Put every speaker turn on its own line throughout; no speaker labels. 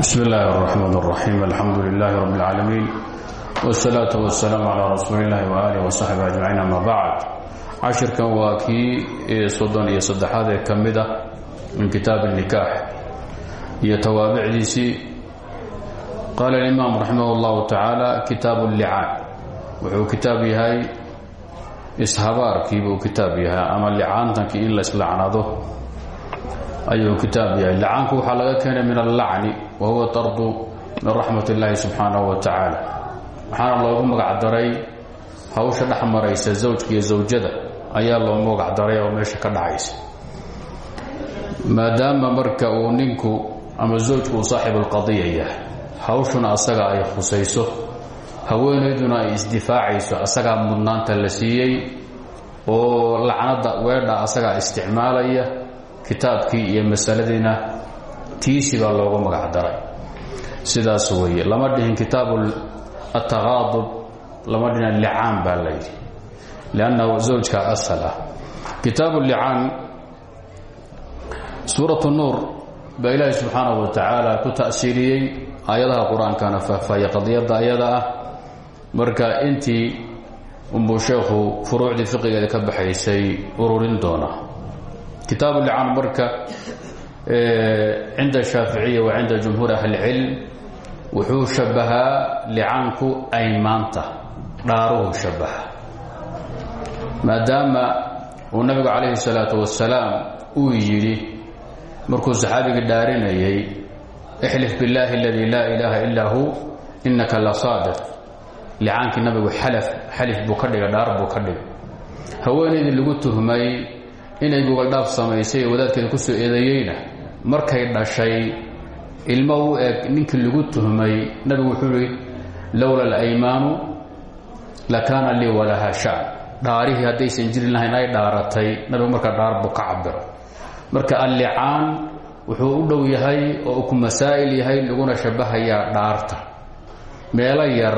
bsm اllahi الرحmn الرaxيim alxamdu لlah rb اlcaalamiin wالsalaaة wالsalaam عlى rasuuli اllahi وalih وصaxbi aجmaciin ama bacd cashirkan waa kii soddon iyo saddexaad ee ka mid ah min kitaab الnikaax iyo tawaabicdiisii qaala اlimaam raximah اllahu tacaala kitaab اllicaan wuxuu kitaab yahay ishabaarkiibuu kitaab yahay ama licaantankii in la islacnado ayuu kitaab yahay. Licaanku waxaa laga keenay min allacni wa huwa tardu min raxmat اllaahi subxaanahu wa tacaala. Waxaana loogu magacdaray hawsha dhex maraysa zawjka iyo zawjada ayaa loo magacdaray oo meesha ka dhacaysa. Maadaama marka uu ninku ama zawjku uu saaxib اlqadiya yahay hawshuna asaga ay khusayso haweenayduna ay isdifaacayso asagaa mudnaanta la siiyey oo lacnada weedha asagaa isticmaalaya kitaabkii iyo masaladiina tiisi baa loogu magac daray. Sidaas weeye lama dhihin kitaabu ataqaadub lama dhihin licaan baa layidhi liannahu zawjka asal ah kitaabu licaan suuratu nuur baa ilaahi subxaanahu wa tacaala ku ta'siiriyey aayadaha qur'aankana faahfaahiyey qadiyadda ayada ah. Marka intii unbuu sheekhu furuucdii fiqigeeda ka baxaysay ururin doona kitaabu licaan marka cinda shaaficiya wa cinda jumhuur ahlicilm wuxuu shabahaa licaanku aymaanta dhaaruhu shabaha maadaama uu nabigu calayhi salaatu wasalaam uu yidhi markuu saxaabigii dhaarinayay ixlif billaahi aladii laa ilaaha illaa hu innaka la saadiq licaankii nabigu xalif buu ka dhigay dhaar buu ka dhigay haweenaydii lagu tuhmay inay gogaldhaaf samaysay ee wadaadkeeda ku soo eedeeyeyna markay dhashay ilmo u eg ninkii lagu tuhmay nabigu wuxuu ihi lowla alaymaanu lakaana lii walaha shan. Dhaarihii haddaysan jirin lahayn ay dhaaratay nabigu markaa dhaar buu ka cabiro marka allicaan wuxuu u dhow yahay oo ku masaa'il yahay laguna shabahayaa dhaarta. Meelo yar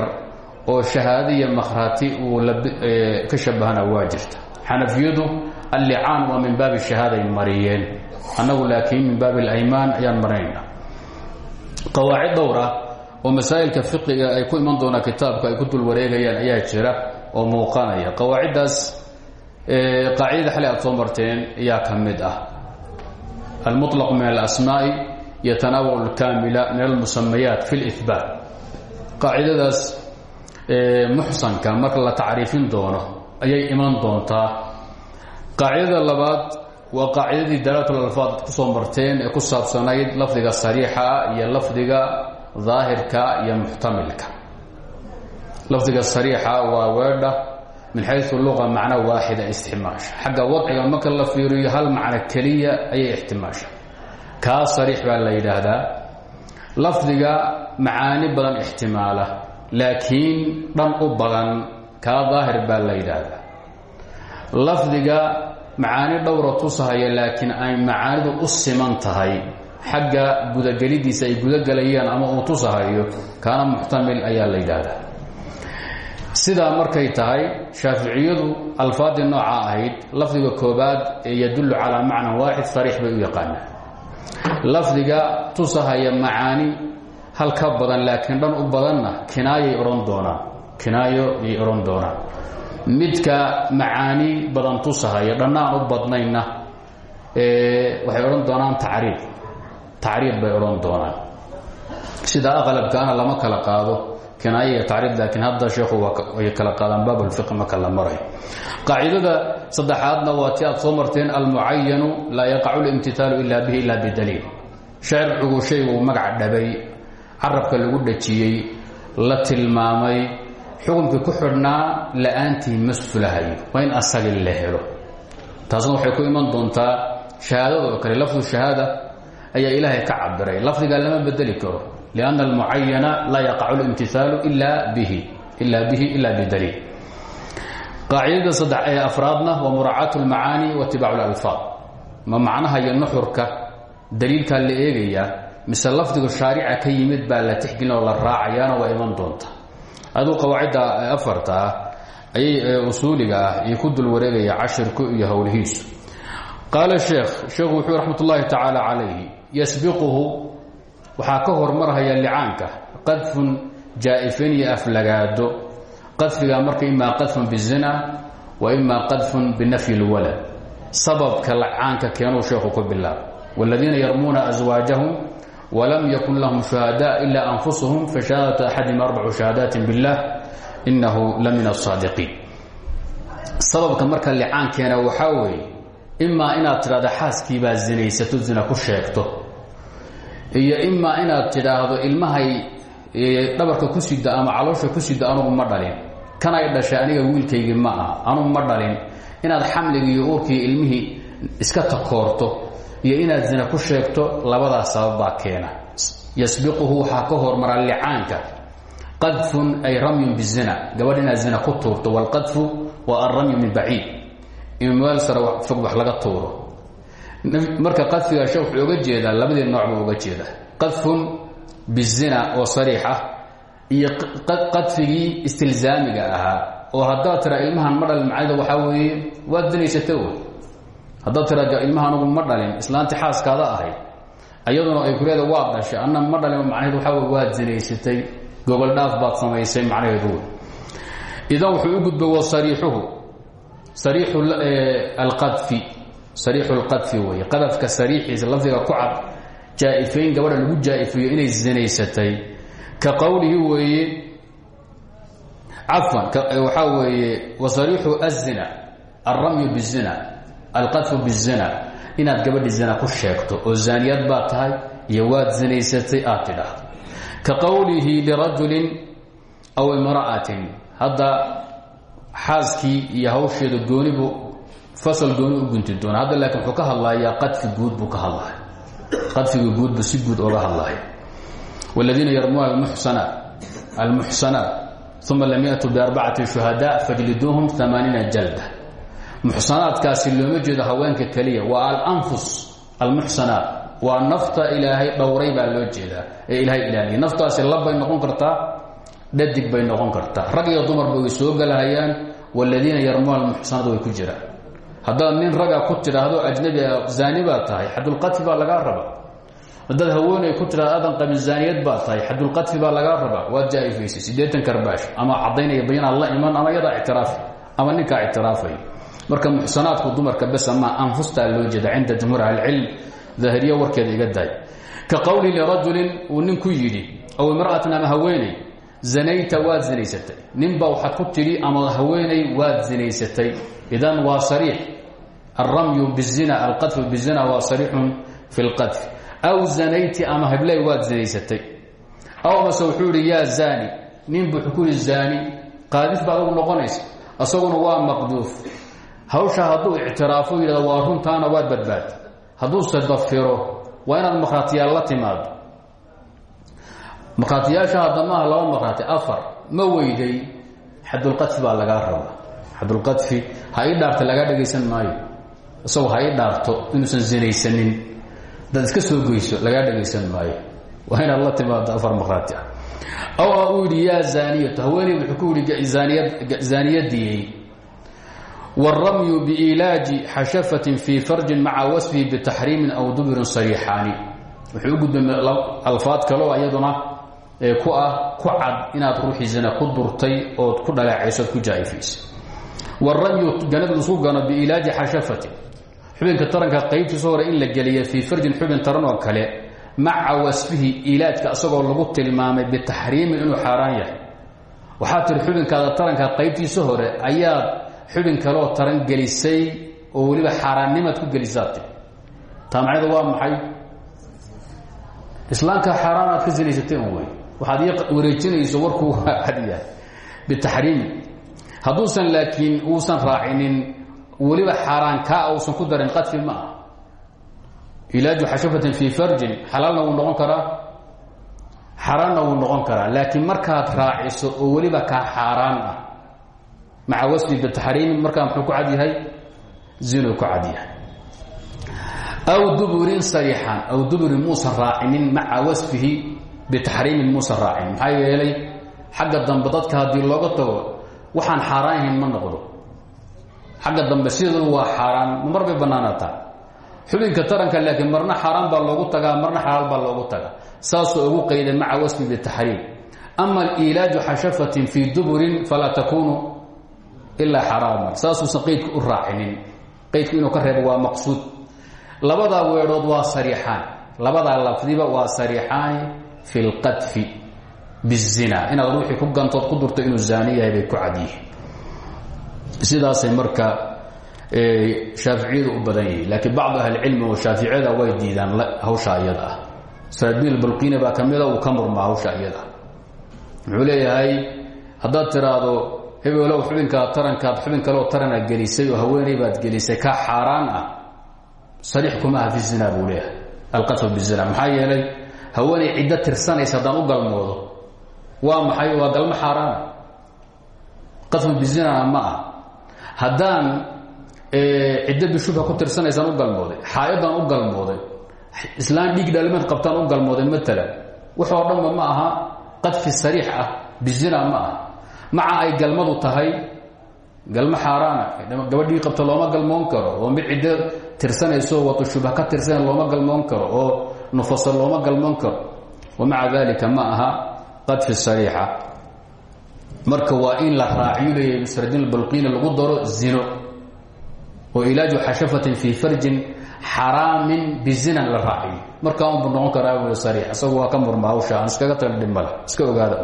oo shahaadiya makhraati uu ka shabahana waa jirta. Xanafiyadu allicaan waa min baabi shahaaday mariyeen annagu laakiin min baabi alaymaan ayaan marinayna qawaacid dhowr ah oo masaa'ilka fiqiga ay ku iman doonaan kitaabka ay ku dul wareegayaan ayaa jira oo muuqanaya. Qawaaciddaas qaacidada xalay aad soo marteen ayaa ka mid ah. Almuطlaq min alasmaa'i yatanaawalu alkaamila min almusamayaat fi lihbaat qaacidadaas muxsanka marka la tacriifin doono ayay iman doontaa qaacidada labaad waa qaacidadii dalaatul alfaad ku soo marteen ee ku saabsanayd lafdiga sariixa iyo lafdiga daahirka iyo muxtamilka. Lafdiga sariixa waa weedha min xayu luqa macno waaxida ixtimaasha xagga wadciga marka la fiiriyo hal macno keliya ayay ixtimaasha kaa sariix baa la yidhaahdaa. Lafdiga macaani badan ixtimaala laakiin dhan u badan kaa daahir baa la yidhaahdaa lafdiga macaani dhowra tusahaya laakiin ay macaanidu u siman tahay. Xagga gudagelidiisa ay gudagelayaan ama uu tusahayo kaana muxtamil ayaa la yidhaahdaa. Sidaa markay tahay shaaficiyadu alfaadii nooca ahayd lafdiga koobaad ee yadullu calaa macnan waaxid sariix bay u yaqaanaan lafdiga tusahaya macaani hal ka badan laakiin dhan u badanna kinaayay odhan doonaan kinaayo ayay odhan doonaan midka macaani badan tusahaya dhannaan u badnayna waxay odhan doonaan tacriib. Tacriib bay odhan doonaan. Sida aqlabkaana lama kala qaado. Kinaayo iyo tacriib laakiin hadda sheekhu way kala qaadaan baabulfiqi marka la marayo qaacidada saddexaadna waa ti aad soo marteen almucayanu laa yaqacu limtihaalu ila bihi ila bidaliil. Sharcigu shayguu magac dhabay carabka lagu dhajiyey la tilmaamay xukunkii ku xidhnaa la'aantii ma fulahayo waa taasna waxay ku iman doontaa shahaadada kale. Lafdu shahaada ayaa ilaahay ka cabiray lafdigaa lama bedeli karo lianna almucayana laa yaqacu limtihaalu ila bihi ila bihi ila bidaliil. Qaacidada saddex ee afraadna waa muraacaat اlmacaani wa itibaacu اlalfaad ma macnaha iyo nuxurka daliilkaa la eegayaa mise lafdigu shaarica ka yimid baa la tixgelin la raacayaana waa iman doonta aduu qawaacidda afarta ah ayay usuuliga ah iyo ku dul wareegaya cashirku iyo howlihiisu qaala sheekh sheekhu wuxuu raxmat ullaahi tacaala yasbiquhu waxaa ka hormarhaya licaanka qadfun jaa-ifin iyo aflagaado qadfiga marka imaa qadfun bizina wa imaa qadfun binafyi اlwalad sababka lacaanka keenuu sheekhu ku bilaab wاladiina yarmuuna aswaajahum wlam yakun lahum shuhada ila anfusuhum fashahaadatu axadihim arbacu shahaadaati biاllah inahu la min الصaadiqiin sababka marka licaankeena waxaa weeye imaa inaad tidhahdo xaaskiibaa zinaysato zina ku sheegto iyo imaa inaad tidhaahdo ilmahay dhabarka ku sida ama caloosha ku sida anugu ma dhalin kan ay dhashay aniga wiilkaygii ma ah anugu ma dhalin inaad xamligii iyo uurkii ilmihii iska takoorto iyo inaad zina ku sheegto labadaas sababbaa keena. Yasbiquhu waxaa ka hormara licaanka. Qadfun ay ramyun bizina. Gabadh zina ku tuurto wاlqadfu waa alramyu min baciid. In meel sare wax laga tuuro. Marka qadfiga she wuxuu oga jeedaa nooc buu oga jeedaa. Bizina oo sariix ah iyo qadfigii istilzaamiga ahaa. Oo haddaad tira ilmahan ma dhalin macnida waxaa weeye waad zinaysata wey haddaad tira ilmaha ma dhalin islaanti xaaskaada ahayd ayaduna ay ku leeda waad dhashay anna ma dhalin macnaheed waxaa wey waad zinaysatay. Gobol dhaaf baad samaysay macnaheedu. Wey idan wuxuu u gudbay sariixuhu. Sariixu alqadfi. Sariixu alqadfi weeye. Qadafka sariixiisa lafdiga ku cad jaa-ifayn gabadha lagu jaa-ifiyo inay zinaysatay. Ka qowlihi weeye cafwan waxaa weeye wa sariixu azina alramyu bizina alqadfu bizana inaad gabadhi zina ku sheegto oo zaaniyad baad tahay iyo waad zinaysatay aad tidhaahdo ka qowlihi lirajulin aw imra'atin hadda xaaskii iyo hawsheeda goonibu fasal gooni u gunti doona hadda laakiin wuxuu ka hadlayaa qadfi guud buu ka hadlaya qadfiga guud buu si guud oga hadlaya wladiina yarmuuna almuxsanaat uma lam yatuu biarbacati shuhada fajliduuhum amaaniina jalda muxsanaadkaasi looma jeedo haweenka keliya. Waa alanfus almuxsanaat waa nafta ilaahay dhowray baa loo jeedaa ee ilaahay ilaaliya. Naftaasi labbay noqon kartaa dhadig bay noqon kartaa. Rag iyo dumarba way soo gelahayaan wاladiina yarmuuna almuxsanaat way ku jiraan. Haddaad nin raga ku tidhaahdo ajnabi a zaani baad tahay xadulqadfi baa lagaa raba haddaad haweeney ku tidhahdo aadan qabin zaaniyad baad tahay xadulqadfi baa lagaa rabaa. Waad jaa-ifaysay siddeetan karbaash. Ama caddaynaya bayanaad la iman ama yadaa ictiraafi ama ninkaa ictiraafay marka muxsanaadku dumarka bes ama anfustaa loo jeeda cinda jumhuur ahlicilm daahiriya warkeeda iga daay. Ka qowli lirajulin uu nin ku yidhi aw imra'atin ama haweeney zanayta waad zinaysatay. Ninba waxaad ku tidhi ama haweeney waad zinaysatay. Idan waa sariix. Alramyu bizina alqadfu bizina waa sariixun fi lqadfi aw zanayti ama habley waad zinaysatay. Aw mase wuxuu yidhi yaa zaani. Ninbu wuxuu ku yidhi zaani qaadif ba adugu noqonaysa. Isaguna waa maqduuf hawsha hadduu ictiraafo yidhahdo waa runtaana waad badbaad. Hadduuse dafiro waa inaad markhaatiyaal la timaado markhaatiyaasha hadda maaha laba markhaati afar ma weyday xadulqadfi baa lagaa rabaa. Xadulqadfi ha ii dhaarta lagaa dhegaysan maayo. Isagoo ha ii dhaarto inuusan zinaysanin. Dad iska soo geyso lagaa dhegaysan maayo. Waa inaad la timaado afar markhaati ah. Aw uu yidhi yaa zaaniyatu haweeney wuxuu ku yidhi wاramyu biilaaji xashafatin fii farjin maca wasfihi bitaxriimin aw dubirin sariixaani wuxuu u gudbay alfaad kaloo iyaduna ku ah ku cad inaad ruuxii zina ku durtay ood ku dhaleecayso od ku jaa'ifaysay wاramyu ganad la isku gano biilaaji xashafatin xubinka taranka qaybtiisa hore in la geliya fii farjin xubin taran oo kale maca wasfihi ilaajka asagoo lagu tilmaamay bitaxriimin inuu xaaraan yahay waxaa tiri xubinkaada taranka xubin kaleoo taran gelisay oo weliba xaaraannimaad ku gelisaati taa macnada waa maxay? Islaamka xaaraan aad ka sinaysatay un wey waxaad wareejinayso warkuu cadyahay bitaxriimi hadduusan laakiin uusan raacinin weliba xaaraan kaa uusan ku darin qadfi ma ah ilaaju xashafatin fii farjin xalaalna noqon karaa? Xaaraanna wuu noqon karaa. Laakiin markaad raaciso oo weliba kaa xaaraan ah maca wasfi bitaxriimin markaa muxuu ku cad yahay zinuu ku cad yahay. Aw duburin sariixan aw duburin muusan raacinin maca wasfihi bitaxriimin muusan raacinin maxaa yeelay xagga dambe dadka haddii looga tago waxaan xaaraan ahayn ma noqdo. Xagga dambe sideedu waa xaaraan mar bay bannaanaataa xubinka taranka laakiin marna xaaraan baa loogu tagaa marna xalaal baa loogu tagaa. Saasoo ugu qayday maca wasfi bitaxriim ama aliilaaju xashafatin fii duburin falaa takuunu ilaa xaraaman. Saasuusan qaydka u raacinin. Qaydku inuu ka reebo waa maqsuud. Labadaa weedhood waa sariixaan. Labadaa lafdiba waa sariixaani fi lqadfi bizina. Inaad ruuxii ku gantood ku durto inuu zaani bay ku cadyihiin sidaasay marka shaaficiyadu u badan yihiin. Laakiin bacdu ahlicilmi oo shaaficiyada way diidaan hawsha iyada ah. Sarabiil balqini baa uu ka murmaa hawsha iyada ah wuxuu hebelow xubinkaa tarankaad xubin kaleo tarana gelisay oo haweeney baad gelisay ka xaaraan ah. Sariix kuma aha fi zina buu leeyahay. Alqadfu bizina maxaa yeelay haweeney tirsanaysa haddaan u galmoodo. Waa maxay? Waa galmo xaaraana qadfu bizinana ma ah haddaan ciddo bishubha ku tirsanaysaan u galmooday xaayadaan u galmooday islaan dhiig dhalimeed qabtaan u galmooday maalan waxoo dhanba ma aha qadfi sariix ah bizina ma ah maca ay galmadu tahay galmo xaaraana gabadhii qabto looma galmoon karo oo mid ciddo tirsanayso watu shubha ka tirsana looma galmoon karo oo nufasa looma galmoon karo. Wamaca dalika ma aha qadfi sariixa. Marka waa in la raaciyo leeya musradin lagu daro zino oo ilaaju xashafatin fii farjin xaraamin bizinan la raaciyo. Markaa unbu noqon karaa sariix isagu waa ka murma hawsha aan iskaga taga dhimale iska ogaada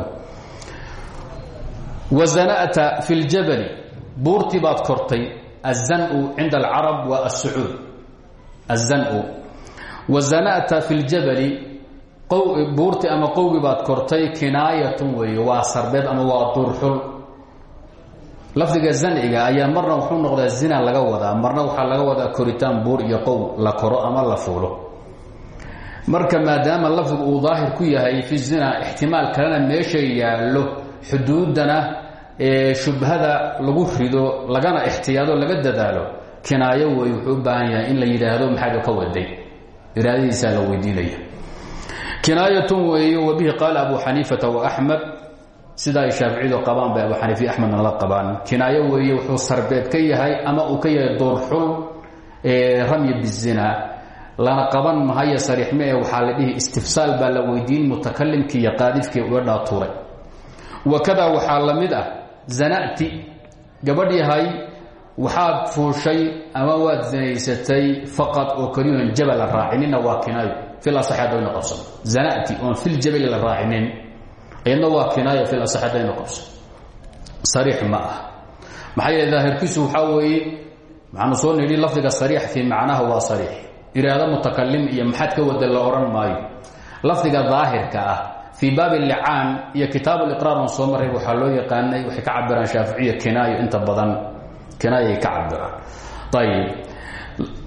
wazana'ta fi ljabali buurtii baad kortay azanu cinda alcarab waa asucuud azanu wazana'ta fi ljabali buurti ama qowgi baad kortay kinaayatun weeye waa sarbeed ama waa duurxul lafdiga zanciga ayaa marna wuxuu noqdaa zina laga wadaa marna waxaa laga marka maadaama lafdigu uu daahir ku yahay fi zina ixtimaal kalena meesha yaallo xuduudana shubhada lagu rido lagana ixtiyaado laga dadaalo kinaayo wey u baahan yahay in la yidhaahdo maxaaba ka waday? Iraadadiisaa la weydiinaya. Kinaayatun weeye wabihi qaala abu xaniifata waaxmed sida ay shaaficiyadu qabaan bay abu xaniifa iyo la qabaan. Kinaayo weeye wuxuu sarbeed ka yahay ama uu ka yahay doorxul ramyi bizina. Lana qaban mahaye sariixme ee la dhihi istifsaal baa la weydiin mutakalimkii iyo uga dhaatuuray wakada waxaa la ah zana'ti gabadh yahay waxaad ama waad zinaysatay faqad oo keliyoon jabala raacinina waa kinaayo filasaxadayna qabsan zana'ti oon filjabali la raacinin iyadna waa kinaayo filasaxadayna qabsan sariix ma ah maxaa yeele daahirkiisu waxaa weeye soo nidhi lafdiga sariix fii macnaha waa sariix. Iraado mutakalim iyo maxaad ka wada la odhan maayo. Lafdiga daahirka ah fii baabi licaan iyo kitaab liqraar on soo maray waxaa loo yaqaanay waxay ka cabiraan shaaficiya kinaayo inta badan kinaayay ka cabiraan ayib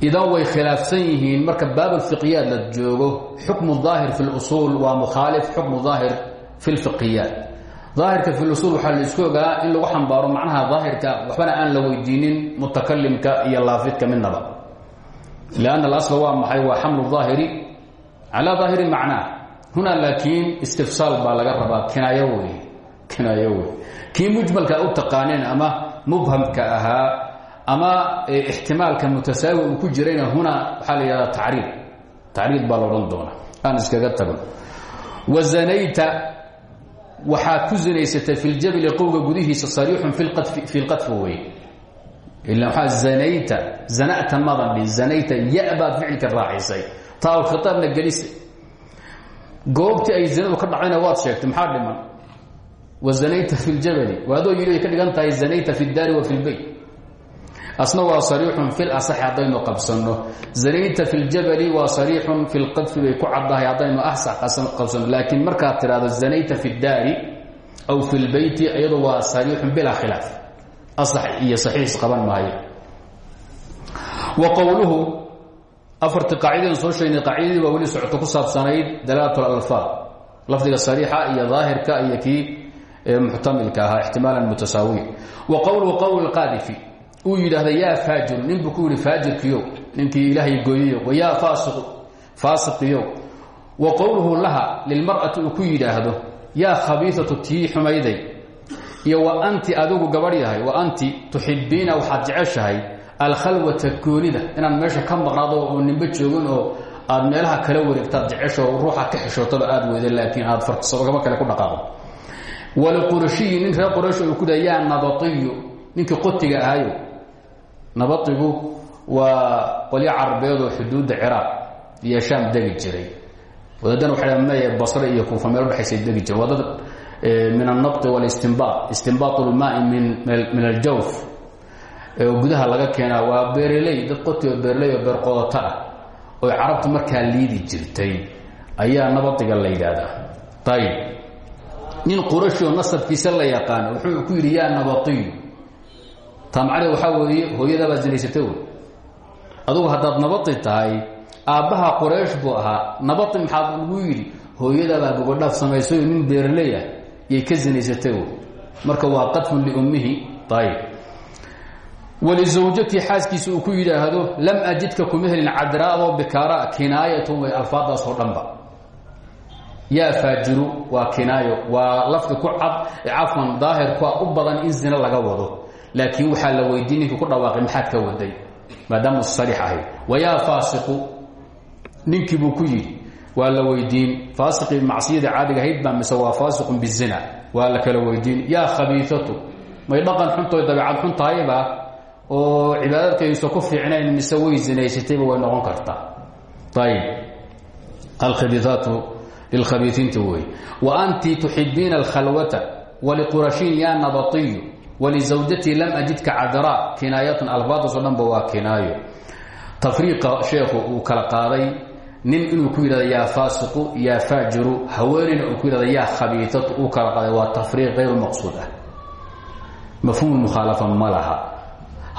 idan way khilaafsan yihiin marka baab اfiqyaat la joogo xukmu ظaahir fi اlusuul waa mukhaalif xukmu ظaahir fi اlfiqhiyaat ظaahirka fi اlusuul waxaa la isku ogaa in lagu xambaaro macnaha daahirka waxbana aan la weydiinin mutakalimka iyo laafidka midnaba lanna اlasl waa maxay waa xamlu ظaahiri calى ظaahiri macnaa huna laakiin istifsaal baa laga rabaa kinaayo wey kinaayo wey. Kii mujmalka u taqaaneen ama mubhamka ahaa ama ixtimaalka mutasaawi uu ku jirayna huna waxaa la yidhahdaa tacriid tacriid baa la odhan doonaa. Aan iskaga tagno wazanayta waxaad ku zinaysatay fi ljabli qowga gudihiisa sariixun fi lqadfi wey. Ila waxaa zanayta zana'ta madan dhi zanayta ya baad ficilka raacisay. Taal khitaabna gelisay goobtii ay zinadu ka dhacayna waad sheegtay maxaa dhiman wazanayta fi ljabali waadoo yidhi ay ka dhigan tahay zanayta fi اdaari wa fi اlbeyt asna waa sariixun fi lasaxi haddaynu qabsanno zanayta fi ljabali waa sariixun fi lqadfi bay ku caddahay haddaynu asax qabsanno laakiin markaad tidhahdo zanayta fi اdaari aw fi lbeyti iyadu waa sariixun bilaa khilaaf asax iyo saxiix qaban maayo wa qowluhu afartii qaacidadan soo sheegnay qaacidadii waa weli socoto ku saabsanayd dalaalat اlalfaad lafdiga sariixa iyo daahirka iyo kii muxtamilka ahaa ixtimaalan mutasaawiya wa qowluhu qowl qaadifi uu yidhaahda yaa faajiru nin buu ku yidhi faajirkiyo ninkii ilaahay gooyayo wayaa faasiqu faasiqiyo wa qowluhu laha lilmar'ati uu ku yidhaahdo yaa khabiiatu tii xumayday iyo wa anti adigu gabadh yahay wa anti tuxibiina waxaad jeceshahay alkhalwata goonida inaad meesha ka maqnaado oo nimbe joogin oo aad meelaha kala wareegtaad jecesho ruuxa ka xishootaba aad weyda laakiin aad fartisagaba kale ku dhaqaaqdo waliqurashiyi nin reer quraysh uu ku daa yaa ninkii qotiga ahayo nabaigu waa qolyo carabeedoo xuduudda ciraaq iyo shaam degi jiray. Wadaadana waxay meye basre iyo kuufa meel udhexaysa degi jire waa dad min alnabti walistinbaat istinbaat lmaai min aljawf oo gudaha laga keenaa waa beereley dad qoti oo beereley oo beer qodato ah oo carabtu markaa liidi jirtay. Ayaa nabadiga la yidhaahdaa. Ayib nin qurashi oo nasabkiisa la yaqaano wuxuu ku yidhi yaa taamcale waxaa weeye hooyadaabaa zinaysatay wey. Adugu haddaad nabati tahay aabbaha quraysh buu ahaa nabati maxaad lagu yidhi? Hooyadaabaa gobodhaaf samaysayo nin beerley ah yay ka zinaysatay marka waa qadfun liummihi ayib walizawjatii xaaskiisa uu ku yidhaahdo lam ajidka kuma helin cadraadoo bikaara kinaayatun way alfaadaas dhanba yaa faajiru waa kinaayo waa lafdi ku cad cafwan daahirkua u badan in zina laga wado laakiin waxaa la ninkii ku dhawaaqay maxaad ka waday maadaama sariix ahayd wayaa faasiqu ninkii buu ku yidhi waa la weydiin faasiqii macsiyada caadiga ahayd baa mise waa bizina waa la kala weydiin yaa khabiiatu may dhaqan xuntoy dabeecad xun oo cibaadadkaysa ku fiicnayn mise way zinaysatayba way noqon kartaa. Ayib alkhabiiaatu lilkhabiiiinta wey wa anti tuxibiina alkhalwata waliqurashiin ya nabatiyu walizawjatii lam ajidka cadraa kinaayatan alfaadaso dhanba waa kinaayo. Tafriiqa sheekhu uu kala qaaday nin inuu ku yidhahdo yaa faasiqu yaa faajiru haweenayna uu ku yidhahdo yaa khabiitatu uu kala qaaday waa tafriiq hayru maqsuud ah. Mafhuum mukhaalafa ma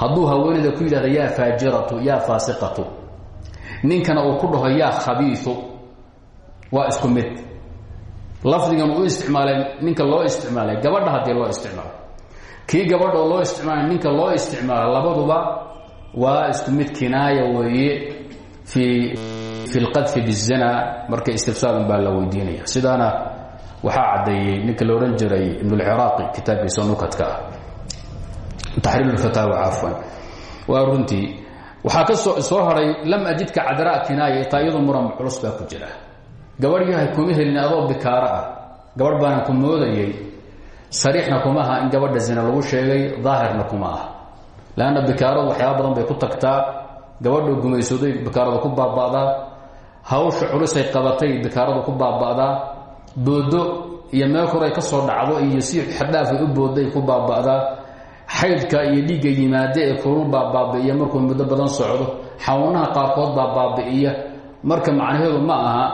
hadduu haweenayda ku yidhahdo yaa faajiratu yaa faasiqatu. Ninkana uu ku dhaho yaa khabiiu waa isku mid. Lafdigan uu isticmaalay ninka loo isticmaalay gabadha haddii loo isticmaalo. Kii gabadha oo loo isticmaalay ninka loo isticmaala labaduba waa isku mid kinaaya weeye fii fi lqadfi bizina marka istifsaalun baa la weydiinaya sidaana waxaa caddeeyey ninka la odhan jiray ibnulciraaqi kitaabkiisa nukadka ah taxriir lfataawa cafwan waa runtii waxaa ka soo soo haray lam ajidka cadraa kinaaya taa iyadu muran culus baa ku jira gabadh yahay kuma helin adoo bikaaro ah gabadh baana ku moodayay sariixna kuma aha in gabadha zina lagu sheegay daahirna kuma ah lanna bikaaradu waxyaaba badan bay ku tagtaa gabadha gumaysooday bikaarada ku baaba'daa hawsha culisay qabatay bikaaradu ku baaba'daa boodo iyo meel koray ka soo dhacdo iyo si xadhaafay u booday ku baaba'daa xaydka iyo dhiigga yimaade ee kulul baa baabi'iya markuu muddo badan socdo xawanaha qaarkood baa marka macnaheedu ma aha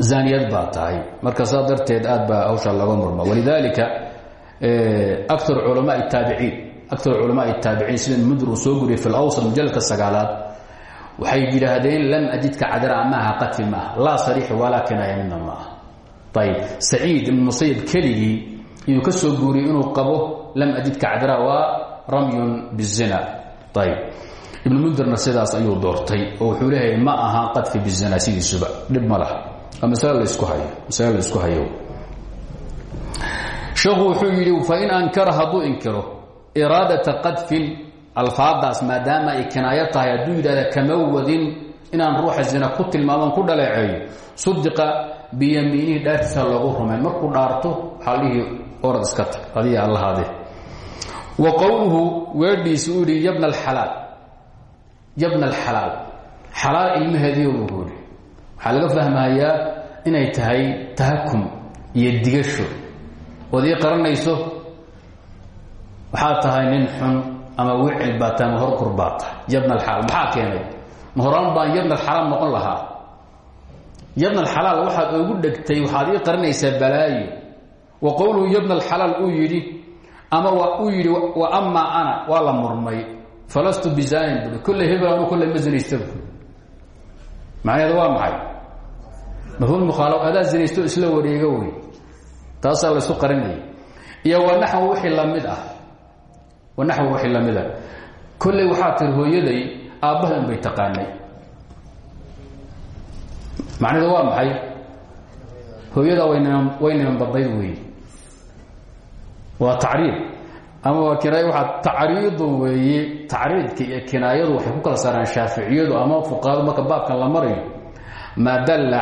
zaniyad baa tahay. Marka saa aad baa hawshaa looga murma walidaalika akar culamaai taabiciin akar culamaai taabiciin sida mudir uu soo guriyay fi lawsat mujaladka sagaalaad waxay yidhaahdeen lam ajidka cadra maaha qadfi maaha laa sariix walaa kinaaya midna ma ah ayb saciid ibn musayib keligii lam ajidka cadra waa ramyun bizina ayb ibn mundirna sidaas ayuu doortay oo wuxuu leeyahay ma aha qadfi bizina sidiisuba dhib ma laha waa masale la isku hayo masale la isku hayo sheekhu wuxuu yidhi fain ankara hadduu inkiro iraadata qadfin alfaadaas maadaama ay kinaayo tahay hadduu yidhahda kama wadin inaan ruuxa zina ku tilmaaman ku orad iska tag. Adiga allahaade wa qowluhu weedhiisi uu yidhi yabna alxalaal. Yabna alxalaal. Xalaal ilmaheediyo buu yidhi. Waxaa laga fahmayaa inay tahay tahakum iyo digasho. Ood ii qaranayso waxaad tahay nin xun ama wicil baa tahay ma horkur baa tahay yabna alxalaal. Maxaa keenay? Ma horaan baan yabna alxalaal noqon lahaa. Yabna alxalaal waxaad oogu dhegtay waxaad ii qarinaysaa balaayo wa qowluhu yabna alxalaal uu yidhi ama uu yidhi wa amaa ana waa la murmay. Falastu bizaanin bui kolley hebel anu kolley ma zinaystaba macnaheedu waa maxay? Mafhuum mukhaala adaa zinaysto isla wareega wey taasaa laysu qarinaya iyo wa naxw wixii la mid ah. Wa naxw wixii la mid ah. Kolley waxaa tiri hooyaday aabbaha un bay taqaanay. Macnaheedu waa maxay? Hooyadaa wayniman way niman badnayd wey waa tacriib ama waa kinaayo waxaa tacriidu weeye tacriidka iyo kinaayadu waxay ku kala saaraan shaaficiyadu ama fuqahadu marka baabkan la marayo. Maa dalla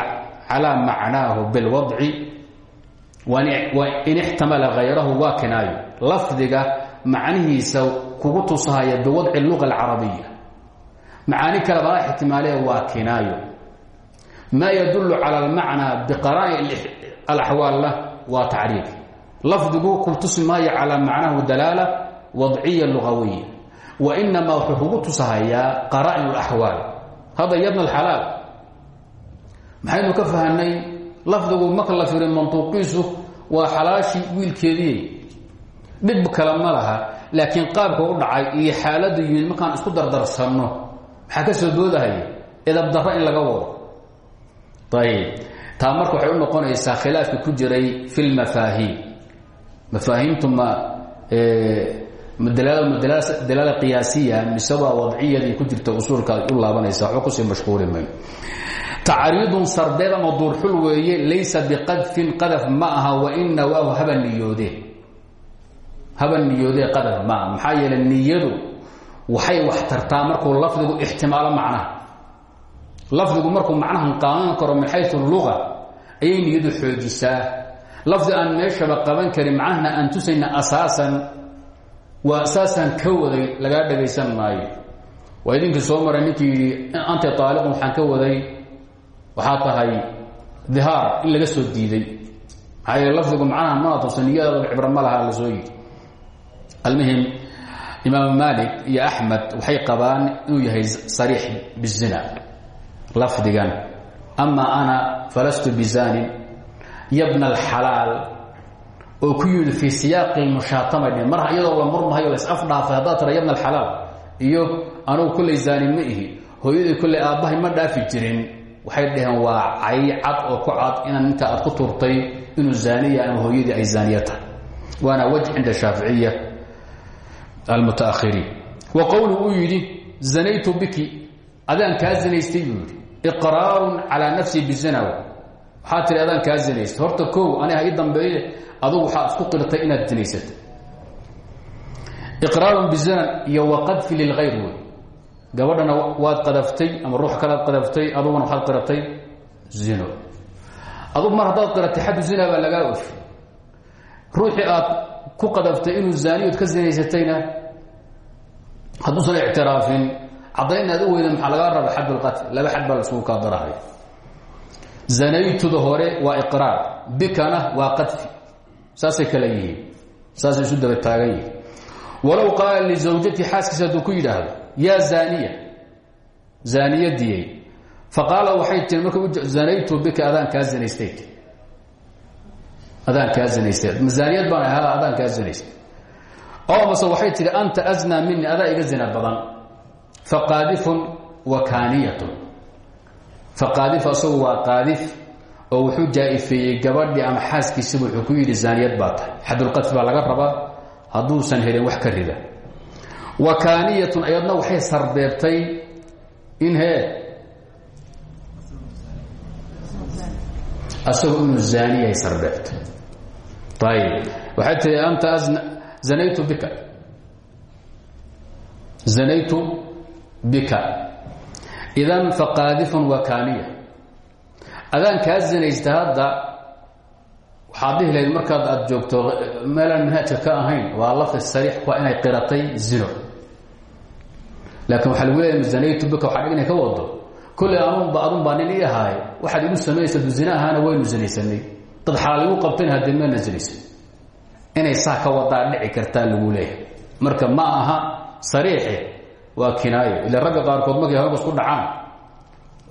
calaa macnaahu bilwadci. In ixtamala hayrahu waa kinaayo. Lafdiga macnihiisa kugu tusahaya biwadci luga alcarabiya macaani kale baa ixtimaaliya waa kinaayo. Maa yadullu cala almacnaa biqaraa'in alaxwaalla waa tacriid lafdigu ku tusi maayo calaa macnahu dalaala wadciya lugawiya. Wa inamaa wuxuu kugu tusahayaa qaraa'in اlaxwaal hadda yadna alxalaal. Maxaynu ka fahanay? Lafdigu marka la firin mantuuqiisu waa xalaashii wiilkeedii. Dhib kale ma laha laakiin qaabka u dhacay iyo xaaladu yimid markaan isku dardarsanno maxaa ka soo boodahaya edab darro in laga wado. Ayib taa marka waxay u noqonaysaa khilaafki ku jiray fi lmafaahiim mafaahiimtu ma dalaala qiyaasiya mise waa wadciyadii ku jirta usuulka ay u laabanaysa waxba ku sii mashhuuri mayo. Tacriidun sarbeeb ama duurxul weeye laysa biqadfin qadaf ma aha wain nawaahu haba niyoodee haba niyoodee qadaf ma aha. Maxaa yeelay niyadu waxay wax tartaa markuu lafdigu ixtimaalo macnaha. Lafdigu markuu macnahan qaadan karo min xayu luga ayay niyadu xoojisaa lafdi aan meeshaba qaban karin macnahana aan tusayna asaasan waa asaasaan ka waday lagaa maayo. Waa idinkii soo maray ninkii yidhi anta aaliqun waxaan ka waday waxaa tahay dihaar in laga soo diiday. Maxaa yeele lafdigu macnaha mana tusa niyadaada cibro ma laha la soo yidhi. Almuhim imaam maalik iyo axmed waxay qabaan inuu yahay sariix bizina lafdigan. Ama ana falastu bizanin yabna alxalaal oo ku yimid fii siyaaqi mushaatama mar iyadoo la murmahayo la is-afdhaafay haddaad tira yabna alxalaal iyo anugu kollay zaanin ma ihi hooyadii kolley aabbahay ma dhaafi jirin waxay dhaheen waa cay cad oo ku cad inaan inta aad ku turtay inuu zaaniya ama hooyadii ay zaaniya tahay waana waj cinda shaaficiya almutaahiriin wa qowlu uu yidhi biki adaan kaa zinaystay buu yidhi iqraarun calaa waxaa tiri adaan kaa zinaystay horta kow aniha ii dambeeye adugu waxaa isku qirtay inaad zinaysatay iqraarun bizinan iyo waqadfi lilgayr wey gabadhana waad qadaftay ama ruux kalead qadaftay aduguna waxaad qiratay zino. Adugu mar haddaad qiratay xaddu zina baa lagaa ofi. Ruuxii aad ku qadaftay inuu zaaniyood ka zinaysatayna hadduusan ictiraafin. Caddayn aad u weyda maxaa lagaa raba xad lqatl laba xad baa la isugu kaa darahay zanaytuda hore waa iqraar. Bikana waa qadfi. Saasay kale yihiin. Saasay isu daba taagan yihiin. Walow qaala lizawjati xaaskiisa hadduu ku yidhaahdo yaa zaaniya. Zaaniyadiyey faqaala zanaytu bika adaan kaa zinaystay. Adaan kaa zinaystay. Mazaaniyad baan ahaa adaan kaa zinaystay. Oo mase waxay tihi anta aznaa mini adaa iga zina badan. Faqaadifun wa kaaniyatun faqaadif asagu waa qaadif oo wuxuu jaa-ifeeyey gabadhii ama xaaskiisiba wuxuu ku yidhi zaaniyad baa tahay. Xadulqadfi baa laga rabaa hadduusan helin wax ka rida. Wa kaaniyatun ayadna waxay sarbeebtay in hee asagoo inuu zaaniyahay sarbeebtay ayib waxay tihi anta zanaytu bika. Zanaytu bika idan faqaadifun wa kaaniya adaan kaa zinaysta hadda waxaad dhihi markaad aad joogto meelaan manhaajka ka ahayn waa lafdi sariix waa inay qiratay zino laakiin waxaa lagu leeyahay zanaytu bika waxaa inay ka wado kolley anunba adun baa nin ii ahaay waxaad igu samaynaysa zina ahaana waynu zinaysanay dad xalaal igu qabtayn haddee meelna zinaysan inay saa ka dhici kartaa lagu leeyahay marka ma aha sariixe waa kinaayo. Ila ragga qaarkood markay haweenka isku dhacaan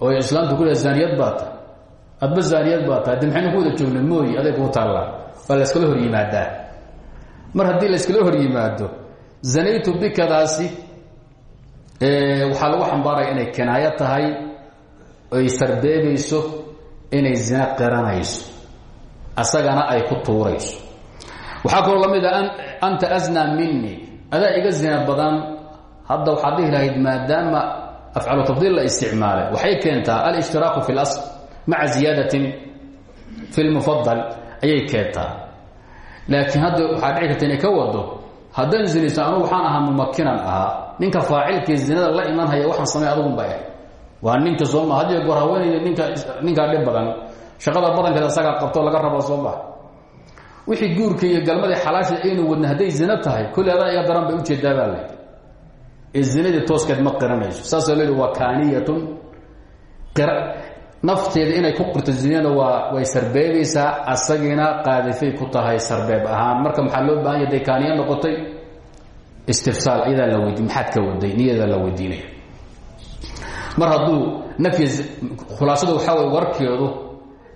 oo islaamtu ku leedahay zaaniyad baa ta. Adba zaaniyad baa ta. Haddi maxaynu ku wada joogna mooyi aday kuu taallaa. Waa layskala hor yimaadaa. Mar haddii layskala hor yimaado zanaytu bikadaasi waxaa lagu xambaaraya inay kinaayo tahay ay sarbeebayso inay zina qiranayso. Asagana ay ku tuurayso. Waxaa kaloo la mid a anta asnaa mini adaa iga zina badan hadda waxaad dhihi lahayd maadaama afcalu tafdiil la isticmaalay waxay keentaa alishtiraaku fi اlasl maca ziyaadatin fi lmufadal ayay keentaa. Laakiin hadda waxaa dhici karta inay ka wado haddaan zinayso waxaan ahaa mumakinan ahaa ninka faacilkii zinada la imanhaya waxaan samey adugunba ah waa ninka sooma hadiyo goor haweenayda ninka dhib badan shaqada badankeeda isagaa qabto laga rabo soo ma. Wixii guurka iyo galmadii xalaasha aynu wadna hadday zina tahay kulli adaa iga daran bay u jeedaa baa le ee zinadii tooskeed ma qiranayso. Saasoo leehi waa kaaniyatun. Nafteeda inay ku qirto zinada waa way sarbeebaysaa asagiina qaadifay ku tahay sarbeeb ahaan. Marka maxaa loo baahan ya day kaaniya noqotay istifsaal iyadaa la weydi maxaad ka waday niyadaa la weydiinaya. Mar hadduu nafyi khulaasadu waxaa way warkeedu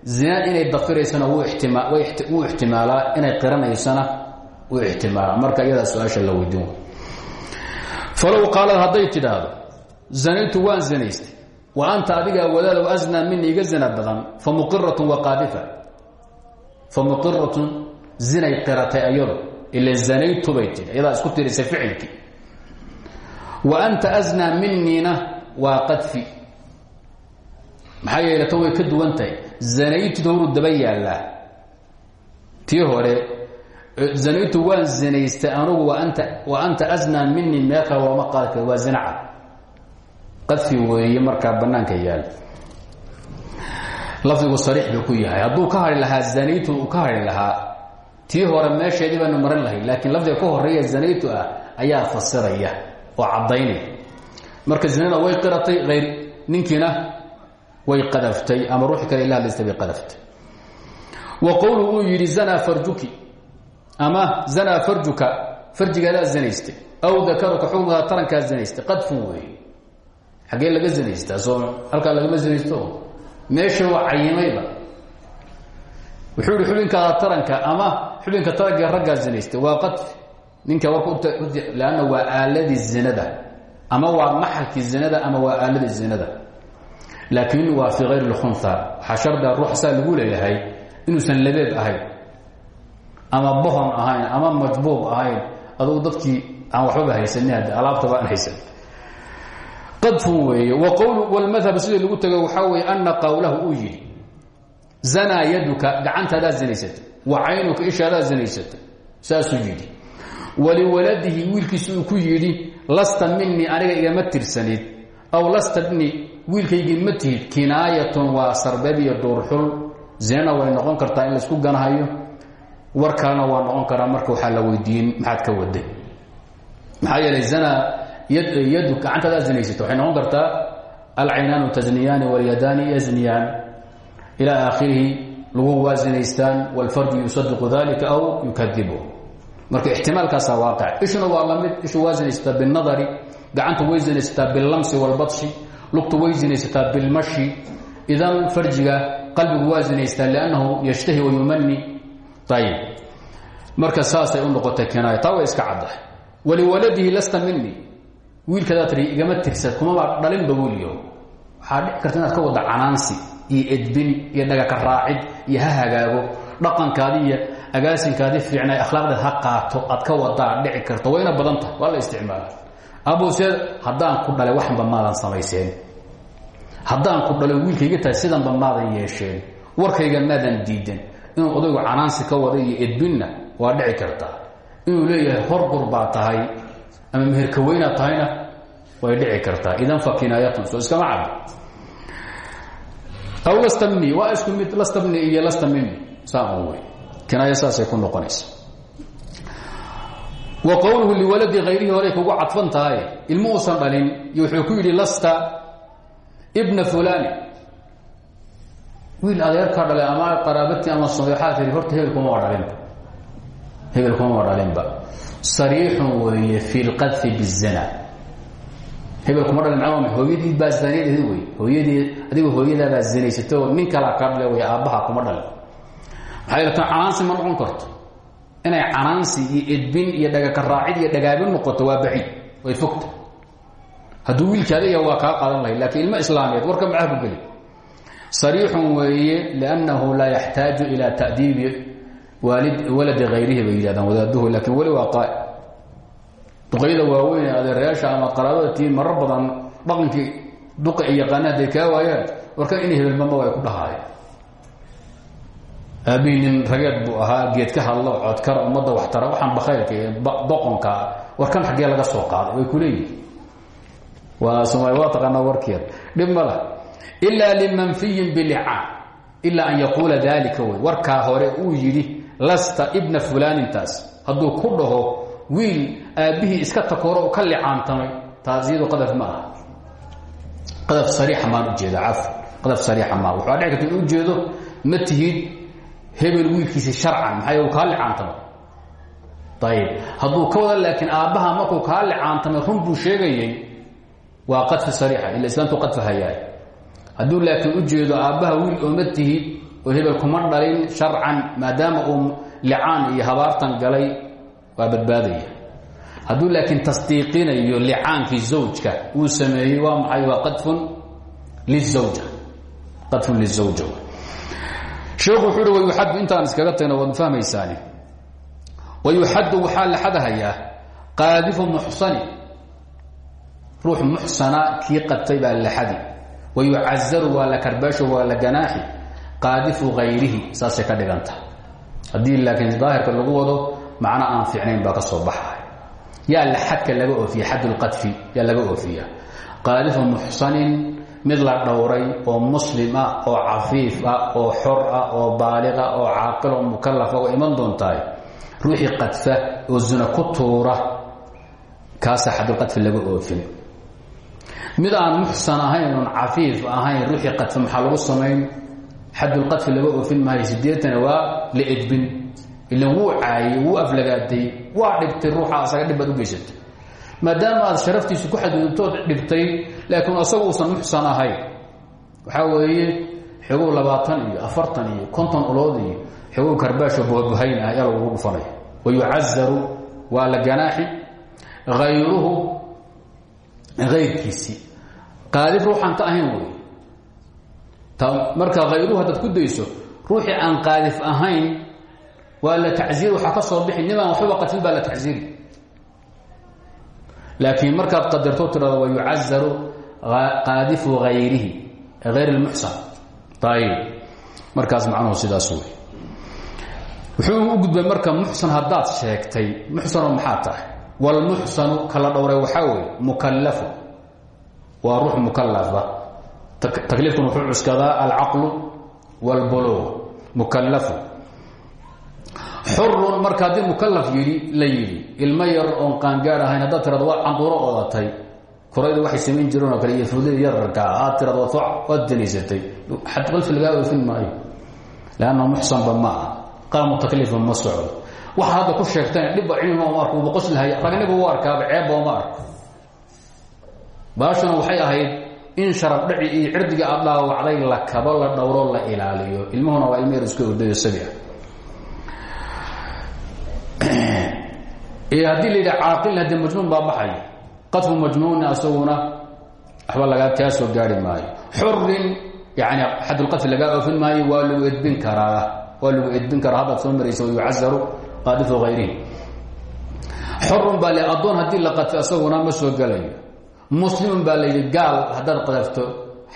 zina inay dafiraysana wuu ixtimaa wuu ixtimaalaa inay qiranaysana wuu falow qaalad hadday tidhaahdo zanaytu waan zinaystay wa anta adigaa wadaada asnaa mini iga zina badan fa muqiratun wa qaadifa. Fa muqiratun zinay qiratay ayado ila zanaytu bay tii iyadaa isku tirisay ficilkii. Wa anta asnaa miniina waa qadfi. Maxaa yeele tan way ka daba yaallaa. Tii hore zanaytu waan zinaystay anugu wa anta asnaa mini meeka looma karo waa zinaca qadfi weeye markaa banaanka yaal lafdigu sariix buu ku yahay hadduu ka hari lahaa zanaytu uu ka hari lahaa tii hore meesheedii baanu lahay laakiin lafdiga ka horreeya zanaytu ah ayaa fasiraya oo caddaynaya marka zinada way qiratay ayr ninkiina way qadaftay ama ruuxi kale ila hadlaysta bay qadaftay wa qowlu uu ama zanaa farjuka farjigaadaa zinaystay aw dakaruka xugmadaa tarankaa zinaystay qadfun weeye. Xaggee laga zinaystaa soo halkaa lagama zinaysto meesha waa cayimayba. Wuxuu yihi taranka ama xubinka taranka raggaa zinaystay waa qadfi. Ninka lanna waa aaladii zinada. Ama waa maxalkii zinada ama waa aaladii zinada. Laakiin waa fii hayr اlkhunha waxaa shardiga ruux saa lagu leeyahay inuusan labeeb ahayn ama bohon ahayn ama majbuub ahayn adugu dadkii aan waxbaba haysanin hadde alaabtaba aan haysan. Qadfun weeye wa qowl wlmadhab sidii lagu tego waxaa weeye ana qowlahu uu yidhi zanaa yaduka gacantaadaa zinaysatay wa caynuka ishaadaa zinaysatay saasuu yidhi. Waliwaladihi wiilkiisa uu ku yidhi lasta minii aniga igama tirsanid aw lasta bni wiilkaygii ma tihid kinaayatun waa sarbeeb iyo duurxul zinana way noqon in la isku ganahayo war kalena waa noqon karaa marka waxaa la weydiin maxaad ka waday maxaa yeelay zana yadu gacantaada zinaysata waxay noqon kartaa alcaynaanu tasniyaani walyadaani yazniyaan ilaa aakhirihi lagu waa zinaystaan wاlfarju yusadiqu dalika aw yukadibu marka ixtimaalkaasaa waaqic ishuna waa lamid ishu waa zinaysataa biاnadari gacanta way zinaysataa biاllamsi wاlbatshi lugtu way zinaysataa bilmashi idan farjiga qalbigu waa zinaystaa lannahu yashtahi wayumani ayib marka saasay u noqotay kinaaya taa way iska caddahay waliwaladihi lasta mini wiilkadaa tiri igama tirsan kumaba dhalinba weliyo waxaa dhici karta inaad ka wadda canaansi iyo edbin iyo dhagaka raacid iyo ha hagaago dhaqankaadi iyo agaasinkaadi fiicnay akhlaaqdeed ha qaato aad ka wadaa dhici karto wayna badan tahay waa la isticmaala haddaan ku dhalay waxanba maadan samayseen haddaan ku dhalo wiilkayga tahay sidanba maadan yeesheen warkayga maadan diidan inuu odaygu canaansi ka wada iyo edbinna waa dhici kartaa inuu leeyahay horgur baa tahay ama meherka weynaad tahayna way dhici kartaa. Idan fa soo iskama cabo aw lasta mini waa isku mid lasta mini iyo lasta mini saa un saasay ku noqonaysa. Wa qowluhu liwaladi hayrihii horay kugu cadfan tahay. Ilmo uusan dhalin iyo ku yidhi lasta bna fulani wiil adeerkaa dhalay ama qaraabatii ama sameexaa tiri horta hebel kuma waa dhalinba hebel kuma waa dhalinba sariixun weeye fi lqadfi bizina hebel kuma dhalin maa hooyadii baa zanadeedi wey hooyadii adiga hooyadaabaa zinaysata oo nin kalaa kaa dhale wey aabbaha kuma dhalin maxaa yeele tan canaansi ma noqon karto. Inay canaansi iyo edbin iyo dhagaka raacid iyo dhagaabin noqoto waa baciid way fogta. Hadduu wiilka adiga waa kaa qaadan lahay lakiin ilmo islaamiyeed warka macaha ku geli sariixun weeye liannahu laa yaxtaaju ilaa ta'diibi waladi hayrihi bay yidhahdaan wadaaduhu laakiin weli waa qaa duqayda waaweyn ee adeerayaasha ama qaraabada tiin marar badan dhaqankii duqa ay yaqaana hadday kaa waayaan warkan in hebelmama way ku dhahaayeen aabihii nin rageed buu ahaa geed ka hadlo codkara ummadda waxtara waxaan bakhayrka iyo doqonka warkan xaggee laga soo qaaday way ku leeyihiin waa somaali waa taqaanaa warkeeda dhib ma lah ilaa limanfiyin bilicaan ilaa an yaquula daalika wey. Warkaa hore uu yidhi lasta ibna fulaanintaas hadduu ku dhaho wiil aabbihii iska takooro ka licaantamay taas qadaf ma qadaf sariixa maan ujeeda caf qadaf sariixa maa waxaa dhici karta in ujeedo hebel wiilkiisi sharcan maxay u kaa licaantamay ayib hadduu ka wada laakiin aabbaha markuu kaa licaantamay run buu sheegayay waa qadfi sariixa ila islaamtu qadfa hayaay hadduu laakiin ujeedo aabbaha wiil ooma tihid oo hebel kuma dhalin sharcan maadaama uu licaan iyo habaartan galay waa badbaadaya. Hadduu laakiin tasdiiqinayo licaankii zawjka uu sameeyey waa maxay? Waa qadfun lizawja. Qadfun lizawja. Sheekhu wuxuu uhi intaan iskaga tagna waad fahmaysaani. Wayuxaddu waxaa la xadahayaa qaadifu muxsani. Ruux muxsana kii qadfay baa wayucazaru waa la karbaasho waa la ganaaxi qaadifu hayrihi saasay ka dhiganta haddii laakiin daahirka lagu wado macno aan fiicnayn baa ka soo baxaya yaa la xadka laga oofiya xad lqadfi yaa laga oofiya qaadifu muxsanin mid la dhowray oo muslim ah oo cafiif ah oo xor ah oo baaliqa oo caaqil oo mukalafa oo iman doontahay xadulqadfi mid aan muxsan ahayn oon cafiif ahayn ruuxii qadfa maxaa lagu samayn? Xadulqadfi laga oofin maayo sideetan waa la edbin ilan wuu caayey wuu aflagaaday waa dhibtay ruuxa asaga dhib u geysatay. Maadaama aad sharaftiisu ku xadgudubtood dhibtay laakiin asagu uusan muxsan ahayn. Waxaa weeye xoguu labaatan iyo afartan iyo konton ulood iyo karbaasho buhabuhayn ah ayaa lagugu dhufanaya wayucazaru waa la ganaaxi. Hayruhu ayrkiisii qaadib ruuxaan ka ahayn wey. Marka hayruhu haddaad ku dayso ruuxii aan qaadif ahayn waa la tacziir waxaa ka soo bixi nimaan waxbaba qatil baa la tacziiri laakiin markaad qadarto tirado wayucazaru qaadifu hayrihi hayr markaas macnuhu sidaas wey. Wuxuu u gudbay marka muxsan haddaad sheegtay muxsanoo maxaa tahay wاlmuxsanu kala dhowray waxaa weeye mukallafu waa ruux mukalafa takliifkan wuxuu cuskadaa alcaqlu wاlbuluq mukallafu xurun marka haddii mukalaf yidhi la yidhi ilmo yar oon qaangaar ahayn haddaad tirado waa canduuro oodatay kurayda waxay samayn jireen oo kale iyo fuudada yararka aad tirado waad danaysatay xadqalfi lagaa oofin maayo waxa hadda ku sheegtayna dhibba cilmiga uma arko uba qoslahaya ragniba u arkaaba ceebba uma arko. Baashuna waxay ahayd in sharaf dhaci iyo cirdiga aad dhaawacday la kabo la dhowro la ilaaliyo. Ilmuhuna waa ilmo yar ordayo sabi ah haddii la yidha caaqilna majnuun baa baxaya qadfu majnuuni asaguna waxba lagaa kaa gaari maayo. Xurin yani xadulqadfi lagaa oofin maayo waa lagu karaa waa lagu karaa haddaad soo maraysa wayucazaru qaadifu hayrihi xurun baa le addoon haddii la qadfi asaguna ma soo gelayo muslimun baa la yidhi gaal haddaad qadafto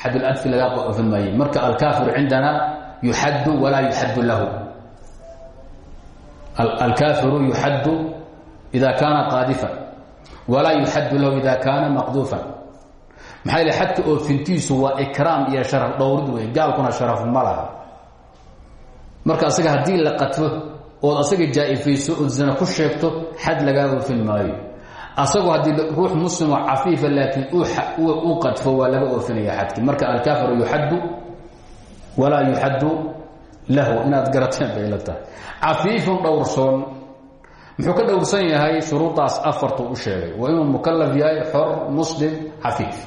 xadulcadfi lagaa oofin maayo marka alkaafiru cindana yuxaddu walaa yuxaddu lahu. Alkaafiru yuxaddu ida kaana qaadifan walaa yuxaddu lahu ida kaana maqduufan. Maxaa yl xadka oofintiisu waa ikraam iyo sharaf dhowrid wey gaalkuna sharaf ma marka asaga haddii la qadfo ood asaga jaa-ifayso ood zina ku sheegto xad lagaa oofin maayo asagoo haddii ruux muslimoo cafiifa laakiin u qadfo waa laga oofinaya xadkii. Marka alkaafiru yuxaddu walaa yuxaddu lahu inaad garateen bay la tahay. Muxuu ka dhowrsan yahay shuruudaas afartuu u sheegay. Waa inuu mukalaf yahay xor muslim cafiif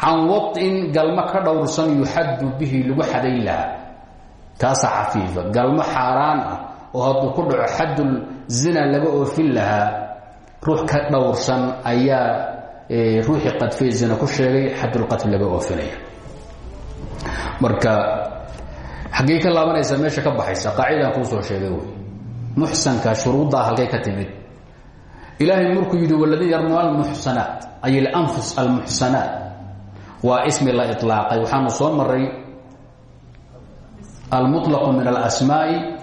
can waطin galmo ka dhowrsan yuxaddu bihi lagu xadayn lahaa. Kaasaa cafiifa. Galmo xaaraan ah oo hadduu ku dhaco xaddul zina laga oofin lahaa ruux ka dhowrsan ayaa ruuxii qadfay zina ku sheegay xaddulqadfi laga oofinaya. Marka xaggey ka laabanaysaa meesha ka baxaysa qaacidaan kuu soo sheegay wey. Muxsanka shuruuddaa halkay ka timid. Ilaahay markuu yidhi waladiina yarmuna almuxsanaat ay alanfus almuxsanaat. Waa ismi la ilaaqay waxaanu soo maray almuطlaqu min alasmaa'i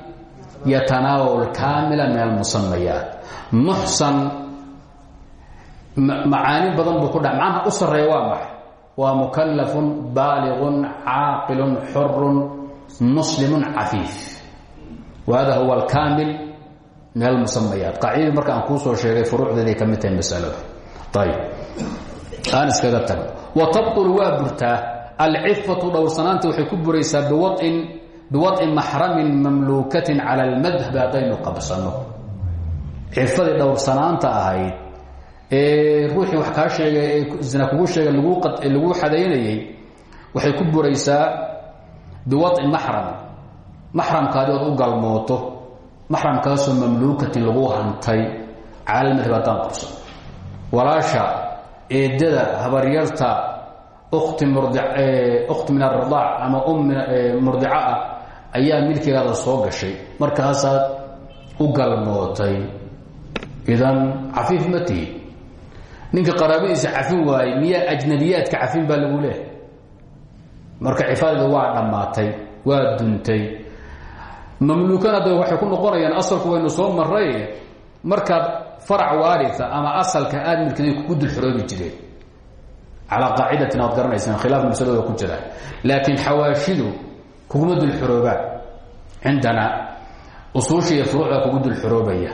yatanaawalu kaamila min almusamayaat muxsan macaani badan buu ku dha macnaha u sarreeya waa maxay waa mukalafun baaligun caaqilun xurun muslimun cafiif wahada huwa alkaamil min almusamayaat qaacidadii marka aan kuu soo sheegay furuucdeeday ka mid tahay masalada ayb aan iskaga tago wa tabطulu waa burtaa alcifatu dhowrsanaanta waxay ku buraysaa biwain biwadci maxramin mamluukatin cala almadhabi haddaynu qabsanno cifadii dhowrsanaanta ahayd ee ruuxii wax kaa sheegay ee zina kugu sheegay lagu xadaynayay waxay ku buraysaa biwadci maxramin maxramkaadi ood u galmooto maxramkaasoo mamluukatin lagu hantay cala almadhab haddaan qabsano walaasha eedada habaryarta ukti murdiukhti min aridaac ama um murdico ah ayaa milkigaada soo gashay. Markaasaad u galmootay idan cafiif ma tihi. Ninka qaraabadiisa cafin waaye miyaa ajnabiyaadka cafin baa lagu leehay marka cifadeeda waa dhammaatay waa duntay. Mamluukan hadda waxay ku noqonayaan asalku waynu soo maray markaad farac waaria ama asalka aad milkiday kugu dul xoroobi jireen. Calaa qaacidatin aad garanaysaan khilaaf masalada ku jira. Laakiin xawaashidu kuguma dul xoroobaan cindana usuusha iyo furuucda kugu dul xoroobaya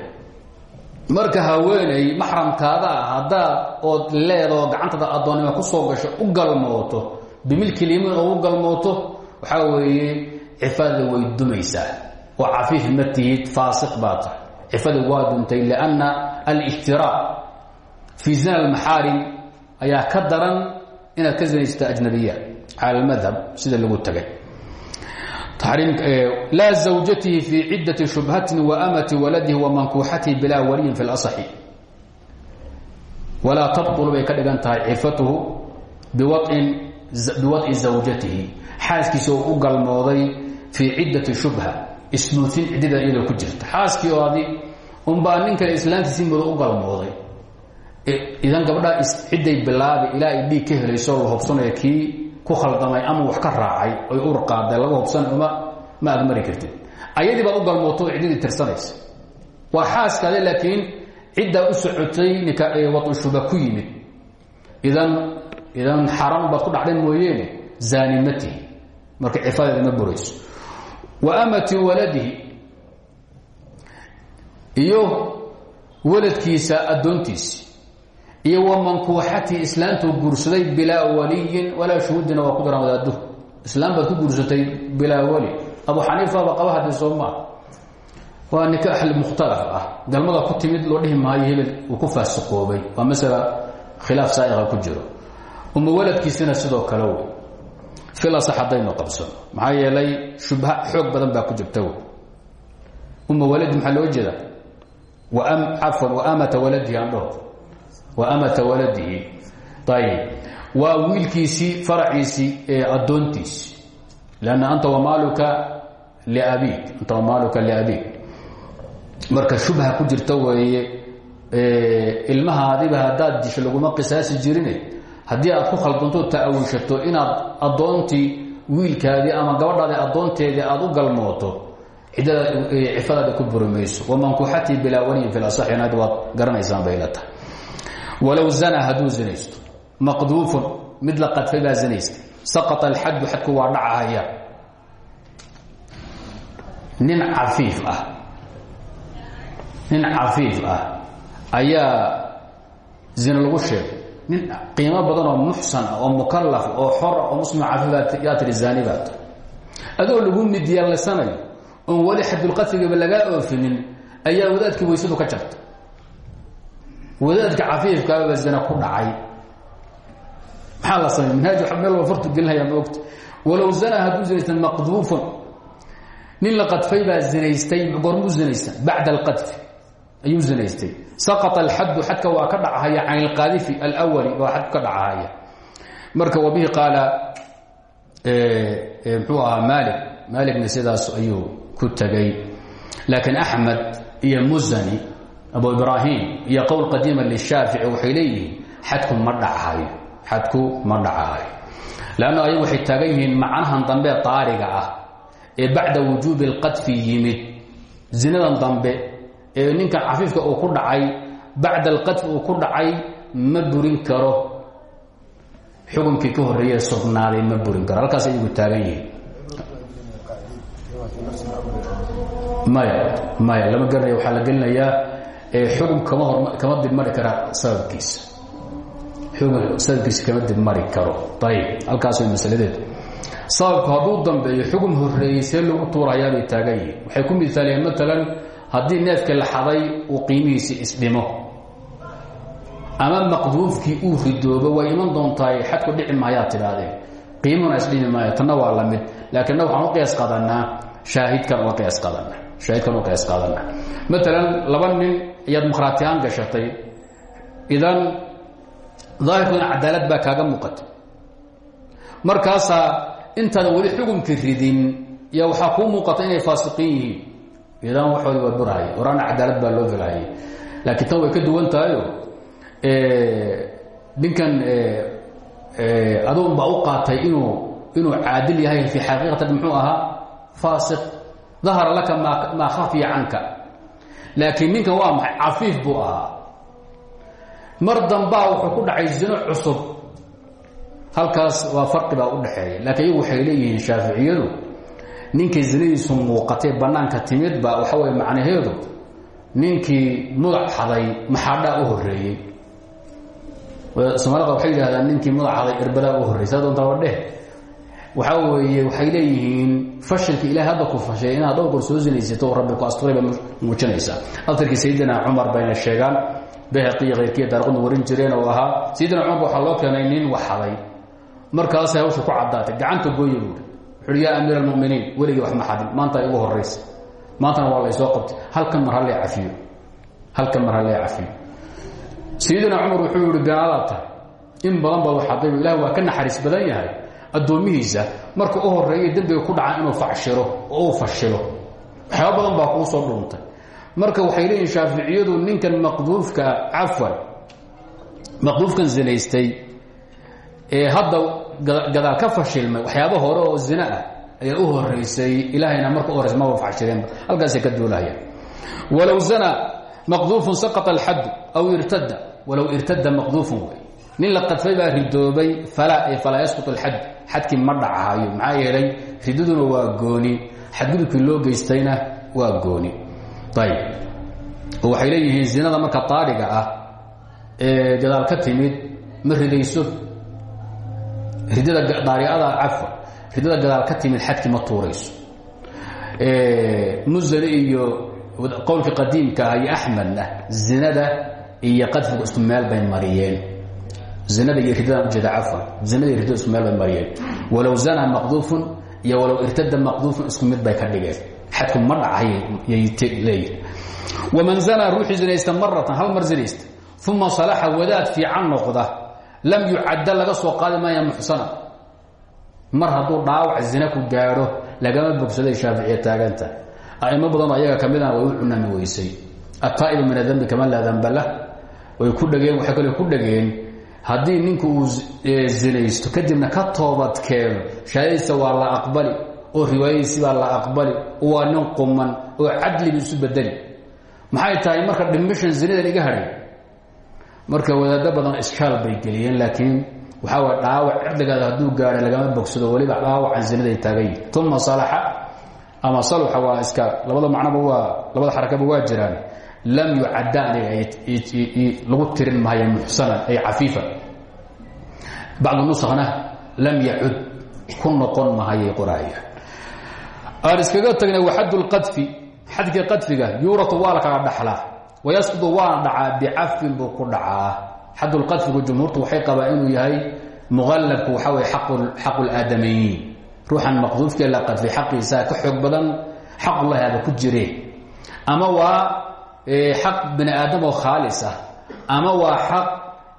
marka haweeney maxramkaada ah haddaad ood leedoo gacantada addoonnimo ku soo gasho u galmooto bimilki limin oo galmooto waxaa weeye cifada way dumaysaa oo cafiif ma tihid faasiq baa tahay. Cifada waa duntay lianna alishtiraa fii zina almaxaarim ayaa ka daran inaad ka zinaysato ajnabiya cala sida lagu tagay laa zawjatihi fii ciddati shubhatin waamati waladihi wamankuuxatihi bilaa waliyin fi laصxi walaa tabطulu bay ka dhigan tahay cifatuhu biwadci zawjatihi xaaskiisa oo u galmooday fii ciddati shubha isnuusin ciddida iyadoo ku jirta xaaskii oo adi unbaa nin kale islaantiisii mudo u galmooday idan gabdhaa cidday bilaabi ilaa ay dhiig ka helayso la hobsanaya kii ku khaldamay ama wax ka raacay oy ur qaaday laga hobsan uma ma agmari kartid. Ayadii baad u galmooto oo ciddadii tirsanaysa. Waa xaaskaade laakiin ciddaa u socotay ninka wadu shuba ku yimid. Idan idan xaaraan baad ku dhacday mooyeene zaani marka cifadeeda ma burayso. Wa amati waladihi iyo waladkiisa addoontiisi iyo wa mankuuxatii islaantuu guursaday bilaa waliyin walaa shuhuudina waa ku daraan wadaadu islaam baad ku guursatay bilaa wali. Abu xaniifaba qaba haddii soo maa waa nikaax mukhtalaf ah. Galmada ku timid loo dhihi maayo hebel uu ku faasiqoobay. Waa masala khilaaf saaiqa ku jiro. Uma waladkiisina sidoo kale wey. Filasax haddaynu qabsano maxaa yeelay shubha xoog badan baa ku jirta wey. Uma waamata waladihi. Ayib waa wiilkiisii faraciisii ee addoontiisi lanna anta wamaaluka liabik anta wamaaluka liabik marka shubha ku jirta weeye ilmahaadiba haddaad disho laguma qisaasi jirine. Haddii aad ku khaldanto ta'awishato inaad addoontii wiilkaadii ama gabadhaadii addoonteedii aad u galmooto ciddada cifadaada ku buri mayso wamankuuxatii bilaa waliyin fi lasaxinad waad garanaysaan bay la tahay walow zanaa hadduu zinaysto. Maqduufun mid la qadfay baa zinaysta. Saqط alxaddu xadku waa dhacahaya nin cafiif ah. Nin cafiif ah ayaa zina lagu sheegay. Nin qiimo badan oo muxsan ah oo mukalaf oo xor oo muslima cafiif yaa baa ta adoo lagu midyeelasanayo oon weli xadulqadfigaba lagaa oofinin ayaa wadaadkii weysadu ka jarta wadaadka cafiifkaaba zina ku dhacay. Maxaa la samey manhaaj meel wa fartu gelinaya maogta walow zanaa hadduu nin la qadfay baa zinaystay goormuu zinaysta bacda alqadfi ayuu zinaystay. Saqط alxaddu xadka waa ka dhachaya can اlqaadifi alwali waa xadku ka dhachaya marka wabihi qaala mxuu ahaa maali maaligna sidaas ayuu ku tegay laakiin axmed iyo musani abu ibraahim iyo qowl qadiima lishaafici waxay leeyihiin xadku ma dhachayo xadku ma dhacahayo lanno ayagu waxay taagan yihiin macnahan dambe daariga ah ee bacda wujuubi اlqadfi yimid. Zinadan dambe ee ninkan cafiifka uu ku dhacay bacda alqadfi uu ku dhacay ma burin karo. Xukunkii ka horreeye sugnaaday ma burin karo. Halkaas xukun kama hor kama dibmari kara sababkiisa xukun sababkiisa kama dibmari karo. Ayib halkaas way masaladeedu hadduu dambeeyo xukun horreeyey see lagu tuurayaabay taagan waxay ku miaaliyeen maalan haddii neefka la xaday uu qiimihiisi isdhimo. Ama maqduufkii uu ridoobo way iman doontaay xadku dhici maayaa tidhaahdeen qiimuhuna isdhimi maayo. Tanna waa la mid. Laakiin na waxaan u qiyaas qaadanaa shaahidkan uga qiyaas qaadana shaahidkan uga qiyaas qaadana maalan laba nin ayaad mukhraatihaan gashatay. Idan daahirkuna cadaalad baa kaaga muuqata markaasaa intaadan weli xukunkii ridin yaa waxaa kuu muuqata inay faasiqiin idan waxoodi waa burhaya horaana cadaalad baa loo filhayay laakiin tan way ka duwan tahayo ninkan aduun baa u qaatay inuu inuu caadil yahay fii xaqiiqatan muxuu ahaa faasiq. Dahara laka maa khafiya canka laakiin ninkan waa maxay? Cafiif buu ahaa. Mar dambaa wuxuu ku dhacay zino cusub. Halkaas waa farqi baa u dhaxeeya laakiin iyagu waxay leeyihiin shaaficiyadu ninkay zinadiisu muuqatay bannaanka timid ba waxa weye macnaheedu ninkii mudac xaday maxaadhaa u horreeyey? Soomaalida waxay yidhahdaan ninkii mudac xaday irbadaa u horreyey saa doontaa wadheh waxaa weeye waxay leeyihiin fashilka ilahay hadda ku fashay inaad dhowr goor soo rabbi ku asturay bay muujinaysaa. Sayidina cumar bayna sheegaan bayhaqiya khayrkiya daarqudna warin jireen oo ahaa sayidina cumarka waxaa loo keenay nin waxaday markaasay hawsha ku caddaatay gacanta gooya buuri wuxuuhi yaa amiir almuminiin weligii wax ma xadin maanta ay ugu horraysa. Maantana waa laysoo qabtay. Halkan mar hallee cafiyo. Halkan mar hallee cafiyo. Sayidina cumar wuxuu yihi beenadaa tahay. In badan baad waxadaybu waa ka naxariis badan yahay addoomihiisa marka u horreeya dembiga ku dhaca inuu facshiro oo fashilo. Waxyaaba badan baa kuu soo dhuuntay marka waxay leeyihiin shaaficiyadu ninkan maqduufka cafwan maqduufkan zinaystay ee hadda gadaal ka fashilmay waxyaaba hore oo zina ah ayaa u horeysay ilaahayna marka u horeysa maba fashireenba halkaasay ka duulahayaan walow zana maqduufun saqط alxaddu aw irtada walow irtada maqduufun nin la qadfay baa ridoobay falaa ee falaa yasqut alxad xadkii ma dhacahayo maxaa yeelay ridaduna waa gooni xadgudubkii loo geystayna waa gooni. Ayb oo waxay leeyihiin zinada marka taariga ah ee gadaal ka timid ma ridada daariada cafwa ridada gadaal ka timid xadkii ma tuurayso. Musani iyo qowlkii qadiimka ah iyo axmedna zinada iyo qadfiga isku meel bay mariyeen zinada iyo ridada ujeeda cafwan zinada iyo ridada isku meel bay mariyeen walow zana maqduufun iyo walow irtada maqduufun isku bay ka dhigeen xadku ma dhacay leeyihiin waman zanaa ruuxii zinaysta maratan hal mar zinaysta uma salaxa wadaad fiican noqda lam yucadda laga soo qaadi maaya muxsana mar hadduu dhaawac zina ku gaadho lagama bogsaday shaaficiya taaganta a'imo badanoo ayaga ka midana way u cunami weysay attaa'ibu min adambi kaman laa damba lah way ku dhegeen waxay kale ku dhegeen haddii ninku uu zinaysto kadibna ka toobad keeno. Shahaadadiisa waa la aqbali oo riwaayadiisi baa la aqbali oo waa nin quman oo cadliba isu bedeli. Maxay tahay marka dhimishan zinadan iga hadhay? Marka wadaado badan iskaal bay geliyeen laakiin waxaa way dhaawac cirdigaada hadduu gaadhay lagama bogsado weliba dhaawacan zinaday taagan yihiin uma salaxa ama saluxa waa iska labada macnoba waa labada xarakaba waa jiraan lam yucadda aniga lagu tirin maayo muxsanan ay cafiifan. Bacdu nusakna lam yacud ku noqon mahayay qorahayaan aan iskaga tagnay waxad lqadfi xadkii qadfiga yuuratu waa la kala dhaxlaa wayasqudu waana dhacaa bicafin buu ku dhacaa. Xadulqadfigu jumhuurtu waxay qabaa inuu yahay muqallabku waxaa weye xaqu laadamayiin ruuxan maqduufkee la qadfay xaqiisaa ka xoog badan xaqullahi aba ku jireen ama waa xaq bani aadam oo khaalis ah ama waa xaq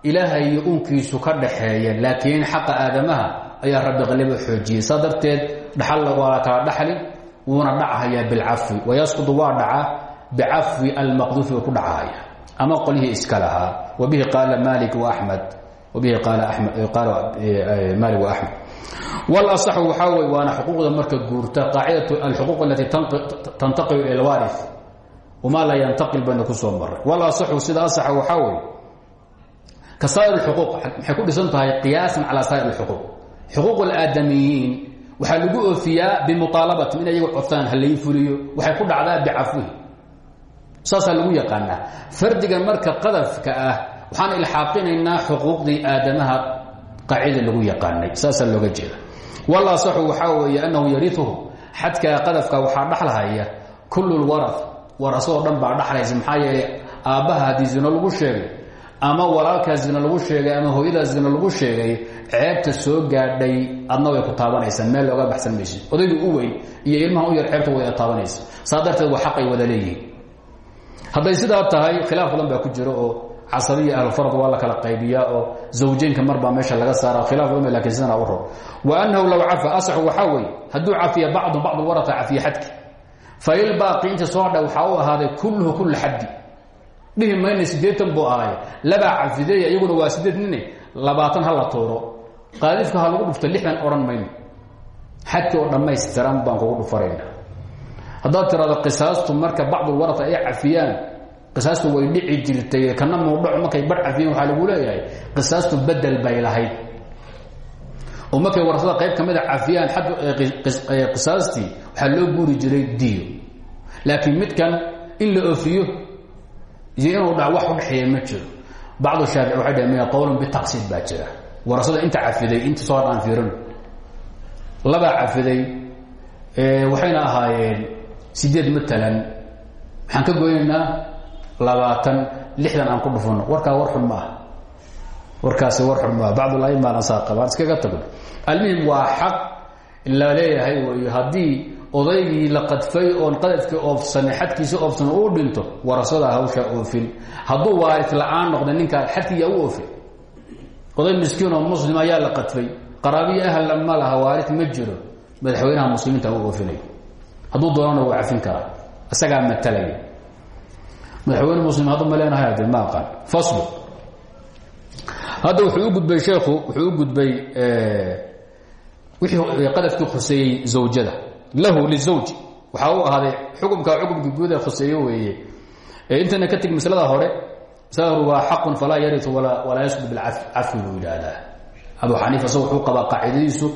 ilaahay iyo unkiisu ka dhaxeeya laakiin xaqa aadamaha ayaa rabbi qaliba xoojiyey. Saa darteed dhaxalla waa la kala dhaxli wuuna dhacahayaa bilcafwi wayasqudu waa dhaca bicafwi almaqduufi uu ku dhacahaya ama qolyihii iska lahaa. Wabihi qaala malik waamed wabihi qaala malik waaxmed walasaxu waxaa wey waana xuquuqda wamaa laa yantaqil bayna ku soo maray walasaxu sida asaxa waxaa wey ka saa'ir اxuquuq maxay ku dhisan tahay qiyaasan calaa saa'ir اlxuquuq xuquuq اlaadamiyiin waxaa lagu oofiyaa bimuaalabatim in ayaga codtaan halay fuliyo waxay ku dhacdaa bicafwihi saasaa lagu yaqaanaa fardigan marka qadafka ah waxaan ilxaaqinaynaa xuquuqdii aadamaha qaacida lagu yaqaanay saasaa looga jeeda walasaxu waxaa weeye annahu yariuhu xadkaa qadafka waxaa dhaxlahaya kullu lwara warasoo dhan baa dhaxlaysa. Maxaa yeelay aabbaha haddii zino lagu sheegay ama walaalkaa zina lagu sheegay ama hooyadaa zina lagu sheegay ceebta soo gaadhay adna way ku taabanaysaa. Meel looga baxsan maysid odaygu u weyn iyo ilmaha u yar ceebta way taabanaysa. Saa waa xaqay wada leeyihiin. Hadday sidaa tahay khilaaf badan baa ku jiro oo casabiya ahlfarad waa la kala qaybiyaa oo zawjeynka marbaa meesha laga saara khilaaf badan laakiin sidana u rog wa annahu low cafa asaxu waxaa weeye hadduu cafiya bacdu bacd warata cafiya xadki failbaaqi inta soo hadha waxaa u ahaaday kulluhu kulla xaddi. Dhihi mayna siddeetan buu ahay labaa cafideeya iyaguna waa siddeed nine. Labaatan ha tuuro qaadifka ha lagu dhufto lixdan odhan mayno xadkii oo dhammaystiran baan kugu dhufarayna haddaad tiraado qisaastu marka bacdulwarata ay cafiyaan qisaastu way dhici jirtay kana muudhaco markay bar cafiyeen waxaa lagu leeyahay qisaastu bedel bay lahayd oo markay warasada qayb ka mida cafiyaan qisaastii waxaa loo guuri jiray diyo laakiin midkan in la ofiyo iyo inuu wax udhexeeya ma jiro. Bacdu shaafici waxay dhaheen mina qowlan bitaqsiid baa jira. Warasada inta cafiday inta soo dhaan fiirin labaa cafiday waxayna ahaayeen sideed matalan. Maxaan ka goynaynaa labaatan lixdan aan ku dhufano warkaa war xun ma ah warkaasi war xun maaha bacdulaimana saa qabaan. Iskaga tagno almuhim waa xaq la leeyahay wey haddii odaygii la qadfay oon qadafkii oofsanay xadkiisi oofsan uu dhinto warasadaa hawshaa oofin. Hadduu waaris la'aan noqda ninkaa xadkiiyaa u oofin oday miskiin oo muslim ayaa la qadfay. Qaraabiyo ahla ma laha waaris ma jiro. Madaxweynaha muslimiinta u oofinay. Hadduu doonana waa cafin karaa. Isagaa matalaya madaxweyne muslim haddu ma leenahay ade ma aqaan. Faslu hadda wuxuu u gudbay sheekhu wuxuu u gudbay wixii qadafkii khuseeyey zawjada. Lahu lizawji waxaa u ahaaday xukumkaa xukumkii guud ee khuseeye weeye. Intana ka tegi maslada hore maslada hore waa xaqun falaa yariu walaa yasqud bilcafwi buu yidhaahdaa abu xaniifa isaga wuxuu qabaa qaacidadiisu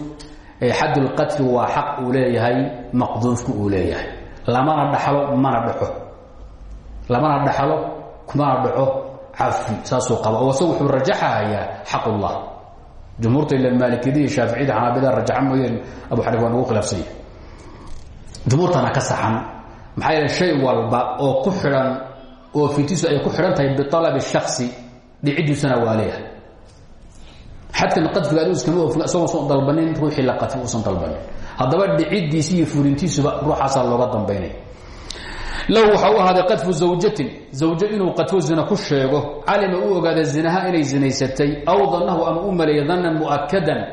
xadulqadfi waa xaq uu leeyahay maqduufku uu leeyahay. Lamana dhaxlo mana dhaco lamana dhaxlo kumana dhaco saasuu qaba oo isagu wuxuu rajaxahayaa xaq ullah jumhuurta ila maalikiyadii shaaficiyada xanaabida rajaxa mooyeen abu xaniif waa nagu khilaafsanya jumhuurtana ka saxan. Maxaa yeele shay walba oo ku xidhan oo fitiisu ay ku xidhan tahay bialabi shaksi dhiciddiisuna waa leeyahay. Xadkan qadfiga adu iskama ofin isagoo soo dalbanin ruuxii la qadfi uusan dalbanin. Haddaba dhiciddiisi iyo fulintiisuba ruuxaasaa looga dambaynaya lahu waxaa u ahaaday qadfu zawjatin zawjo inuu qadfo zina ku sheego. Calima u ogaada zinaha inay zinaysatay. Aw dannahu ama u maleeya danan mu'akadan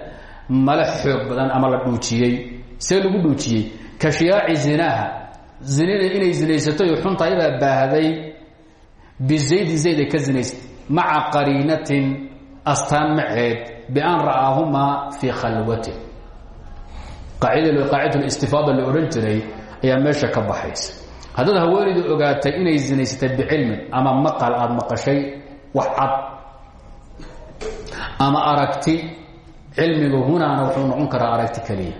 mala xoog badan ama la dhuujiyey. See lagu dhuujiyey. Ka zinaha zinina inay zinaysatay oo xuntayabaa baahday. Bizaydin zayd ay ka zinaysatay. Maca qariinatin astaan maceed bian ra'aahumaa fii khalwatin. Qaacidat istifaada la odhan jiray ayaa meesha ka baxaysa haddaad haweenaydu ogaatay inay zinaysatay bicilmin ama maqal aada maqashay wax cad ama aragti cilmiga hunaana wuxuu noqon karaa aragti keliya.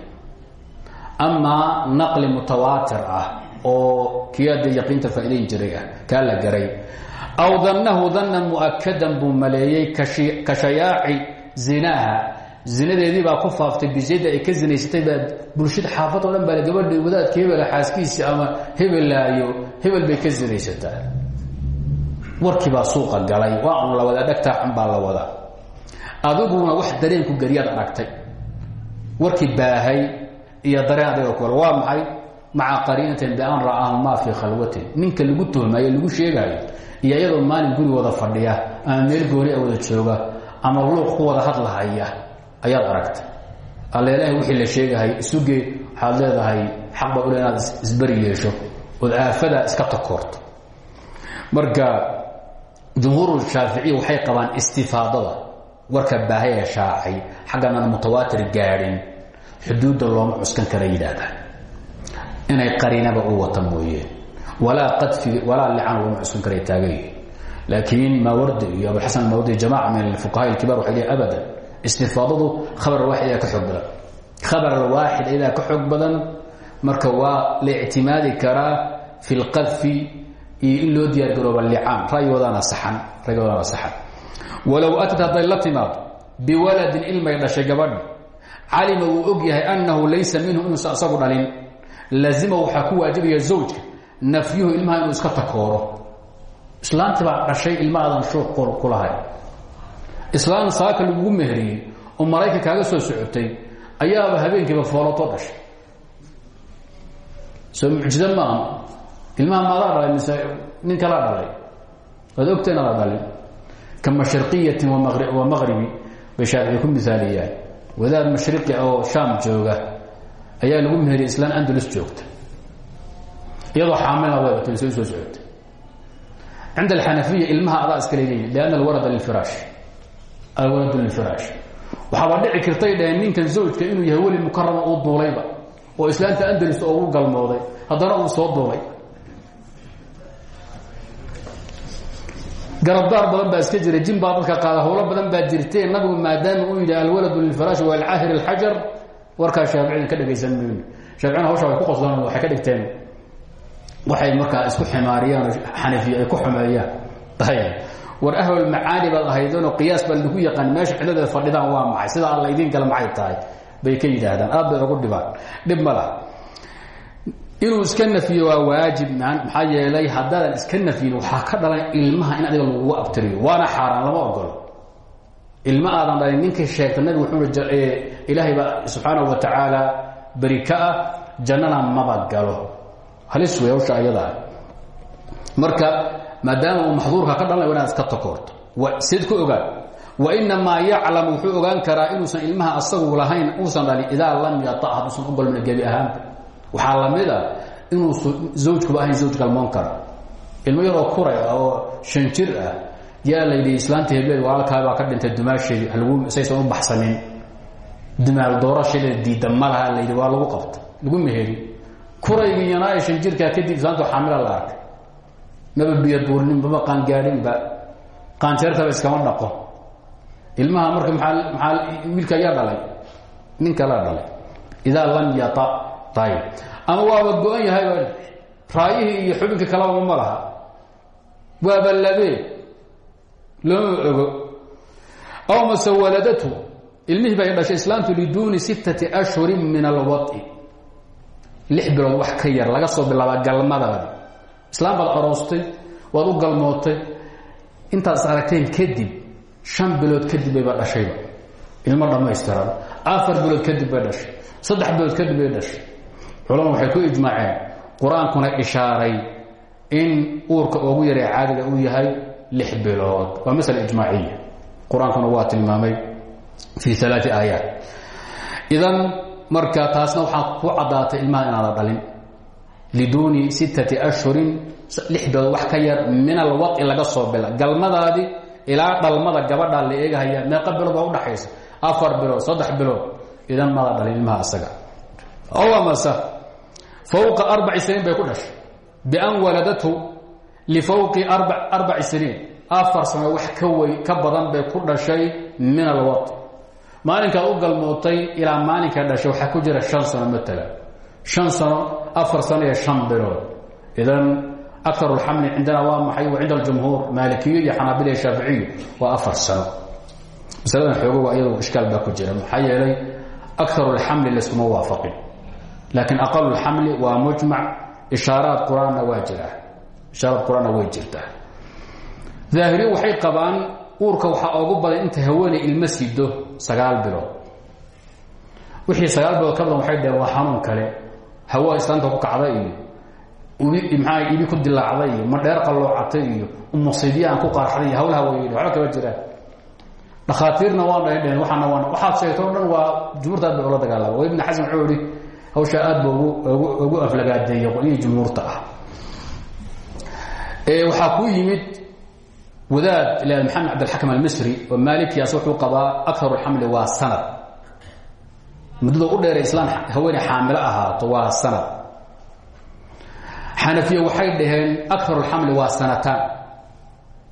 Amaa naqli mutawaatir ah oo kiyaada yaqiinta faa'idayn jiray ah la garay. Aw dannahu danan mu'akadan buu maleeyey ka shayaaci zinaha zinadeedii baa ku faaftay bisayda ay ka zinaysatay baa bulshada xaafad o dhan baa gabadha wadaadka hebela xaaskiisi ama hebelaayo hebel bay ka zinaysataa. Warkii baa suuqa galay waa un la wadaa dhagtaa xun baa la wadaa. Adiguna wax dareen ku gariyaad aragtay. Warkii baahay iyo dareen adiga kule waa maxay? Maca qariinatin bian ra'aahumaa fii khalwatin. Ninka lagu tuhmayo lagu sheegaayo iyo iyadoo maalin guri wada fadhiya ama meel gooni a wada jooga ama luuq ku wada hadlahaya ayaad aragtay. Alla ilaahay wixii la sheegahay isugee waxaad leedahay xaq baa ule inaad isberi aafada iska takoorto. Marka jumhuur shaaficiya waxay qabaan istifaadada warka baahay ee shaacay xagganaan mutawaatir gaadhin xuduudda looma cuskan kara yidhaahdaan inay qariinaba u wata mooyeen walaa qadfi walaa lican looma cuskan kara taagay. Laakiin maawardi iyo abuxasan maawardi jamaca min alfuqahaa ilkibar waxay leeyiin abadan istifaadadu khabar alwaaxid ayaa ka xoog badan. Khabar alwaaxid ayadaa ka xoog badan. Marka waa la ictimaadi karaa fi lqadfi iyo in loo diyaar garooba licaan ra'yigoodana saxan walow atad hadday la timaado biwaladin ilmay dhashay gabadhi calima wuu og yahay annahu laysa minhu inuusan asagu dhalin. Lazima waxaa ku waajibaya zawjka nafyuhu ilmaha inuu iska takooro. Islaantii baa dhashay ilma aadan shuuq ku lahay islaan saaka lagugu meheriyey oo maraykan kaaga soo socotay ayaaba habeenkiiba foolotoo dhashay. Soo mucjizo maaha ilmaha maadaa dhalay mise nin kalaa dhalay? Waad ogteen ala dhalin ka mashriqiyatin wa maqribi bay shaafici ku misaaliyaan. Wadaad mashriqi oo shaam jooga ayaa lagu meheriyay islaan andalus joogta. Iyadoo xaamilna way soo soo socota cinda alxanafiya ilmaha adaa iska leeyihiin lianna alwarada lilfiraash waxaaba dhici kartay dhaheen ninkan zawjka inuu yahay weli mukarama uu duulayba oo islaanta andalus oo ugu galmooday haddana uu soo duulay. Garabdaar badan baa iska jira jin baa qaada howlo badan baa jirtee nabigu maadaama uu yidhi alwaladu lilfiraash walcaahir alxajar warkaa shaaficida ka dhegaysan mayno shaaficina hawsha way ku qoslaan waxay ka dhigteen. Waxay markaa isku ximaariyaan xanafiya ay ku xumeeyaan war ahlul macaani baad ahaydeenoo qiyaas baa lagu yaqaan meesha ciladeeda fadhidaan waa maxay? Sida alla idiin gala maxay tahay? Bay ka yidhaahdaan. Aad ugu dhibaan. Dhib inuu iska nafiyo waa waajib maxaa yeelay haddaadan iska nafyin waxaa ka dhalan ilmaha in adiga lagugu abtiriyo. Waana xaaraan lama ogolo ilma aadan dhalin ninkii sheegta nabigu wuxuu ilaahay baa subxaanahu wa tacaala beri ah jannana maba galo. Halis wey hawsha ayadaa marka maadaama uu maxduurka ka dhalanay inaad iska takoorto. Sid ku ogaan. Wainamaa yaclam wuxuu ogaan karaa inuusan ilmaha asagu lahayn uusan dhalin idaa lam yata hadduusan u galmin gebi ahaanba. Waxaa la mid a inuu zawjkuba ahayn zawj galmoon kara ilmo yaroo kuray ah oo shan jir ah yaa la yidhi islaanta hebleed walaalkaabaa ka dhintay dumaasheedii halgu saysan u baxsanin. Dumaal doorashadeeda diidda ma laha la yidhi waa lagu qabta lagu meheri kuraygii yanaayo shan jirkaa kadib islaantu xaamila la maba biyo buurnin maba qaangaadhinba qaanjeertaba iskama dhaqo ilmaha marka maaa maaa wiilka ayaa dhalay nin kalaa dhalay. Idaa lam yata ayb ama waaba go-an yahay raayihii iyo xubinka kalaba ma laha waaba labee looma ogo. Aw mase waladatu ilmihii bay dhashay islaamtu liduuni sittati ashhurin min alwai lix bilood wax ka yar laga soo bilaaba galmadaadi islaam baad aroostay waad u galmootay intaad is aragteen kadib shan bilood kadib bayba dhashayba ilmo dhammaystiran. Afar bilood kadib bay dhashay. Saddex bilood kadib bay dhashay. Culama waxay ku ijmaaceen qur'aankuna ishaaray in uurka ugu yaree caadiga uu yahay lix bilood. Waa masale ijmaaciya qur'aankuna waa tilmaamay fii alaai aayaat. Idan marka taasna waxaa ku caddaatay ilmaha inaada dhalin liduuni sittati ashhurin lix bilood wax ka yar min alwai laga soo bila. Galmadaadi ilaa dhalmada gabadhaa la eegahaya meeqa bilood baa udhaxaysa afar bilood saddex bilood idan mada dhalin ilmaha isaga mase fawqa arbaci siniin bay ku dhashay. Bian waladathu lifawqi arbaci siniin. Afar sano wax ka wey ka badan bay ku dhashay min alwai maalinkaad u galmootay ilaa maalinkaa dhashay waxaa ku jira shan sano matala. Shan afar sano iyo shan bilood. Idan akaru lxamli cindana waa maxay? Wa cinda aljumhuur maalikiyo iyo xanaabila iyo shaaficiyu waa afar sano. Masaladan xoogo waa iyado ishkaal baa ku jira. Maxaa yeelay akaru lxamli layskuma waafaqin. Laakiin aqalu lxamli waa mujmac. Ishaaraad qur'aanna waa jira. Ishaaraad qur'aanna way jirtaa daahiriyo waxay qabaan uurka waxaa badan inta haweeney ilma sido sagaal bilood. Wixii sagaal bilood ka badan waxay dhaheen waa xanuun kale hawa islaanta ku kacda iyo maxaa ibi ku dilaacday iyo madheer qalloocatay iyo umusidyaan ku qaarxday iyo hawlaha way waba kama jiraan dhakhaatiirna waan dhahay dheheen waxaana waan waxaad sheegto o dhan waa jumhuurta aad bay ula ibn xasan wuxuu ihi aad ba ugu aflagaadeeya qolyihii jumhuurta ah. Waxaa kuu yimid wadaad ila maxamed cabdilxakam almisri oo maalikiyaas wuxuu qabaa akaru xamli waa sanad muddada u dheera islaan haweeney xaamilo ahaato waa sanad. Xanafiya waxay dhaheen akar اlxamli waa sanataan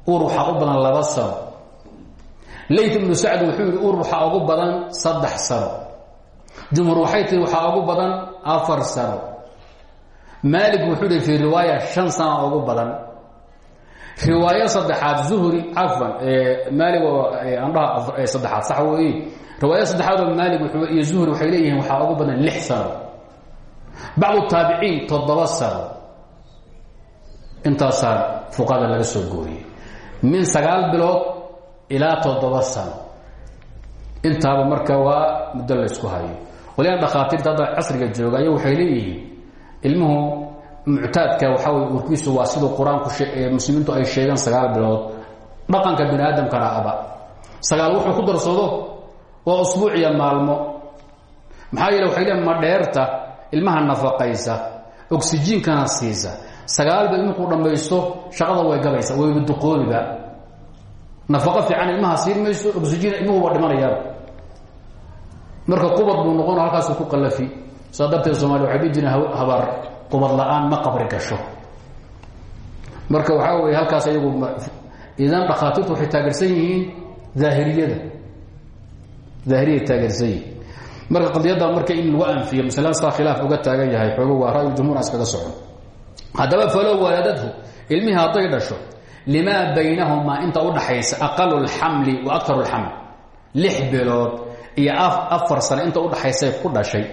ur waxaa u badan laba sano. Layt ibnu sacd wuxuu yidhi ur waxaa ugu badan saddex sano. Jumhuur waxay tihi waxaa ugu badan afar sano. Maalik wuxuu hi fii riwaaya shan sano ugu badan. Riwaayo saddexaad zuhri cafan maalig andhaha saddexaad sax weeye riwaaya saddexaadoo maalig iyo zuhri waxay leeyihiin waxaa ugu badan lix sano. Bacdu taabiciin toddoba sano. Intaasaa fuqada laga soo gooyey. Min sagaal bilood ilaa toddoba sano. Intaaba marka waa muddo laysku hayo. Qolyahan dhakhaatiirta hadda casriga jooga aya waxay leeyihiin ilmuhu muctaadka waxaa wey urkiisu waa siduu qur'aanku muslimiintu ay sheegeen sagaal bilood. Dhaqanka bini aadamkana aba. Ku darsado waa usbuuciya maalmo. Maxaa yeele waxay leeyiin madheerta ilmaha nafaqaysa oksijiinkana siisa. Sagaalba ilmuku dhammaysto shaqada way gabaysa wayba duqoobiba nafaqo fiican ilmaha siin mayso oksijiin ilmuhu waa dhimanayaaba marka qubad buu noqon halkaasuu ku qallafi saa darteed somalia waxay habaar qubad la'aan ma qabri gasho. Marka waxaa weeye halkaas ayagu idan dhakhaatiirtu waxay taageersan yihiin daahiriyada daahiriyay taageersan yihiin marka qadiyadda marka in lagu anfiyo masalada saa khilaaf uga taagan yahay xoogo waa ra'yu jumhuur iskaga socon. Haddaba falow waladadhu ilmihii hadday dhasho limaa baynahumaa inta udhaxaysa aqalu lxamli wa aktaru lxaml lix bilood iyo afar sane inta udhaxaysay ku dhashay.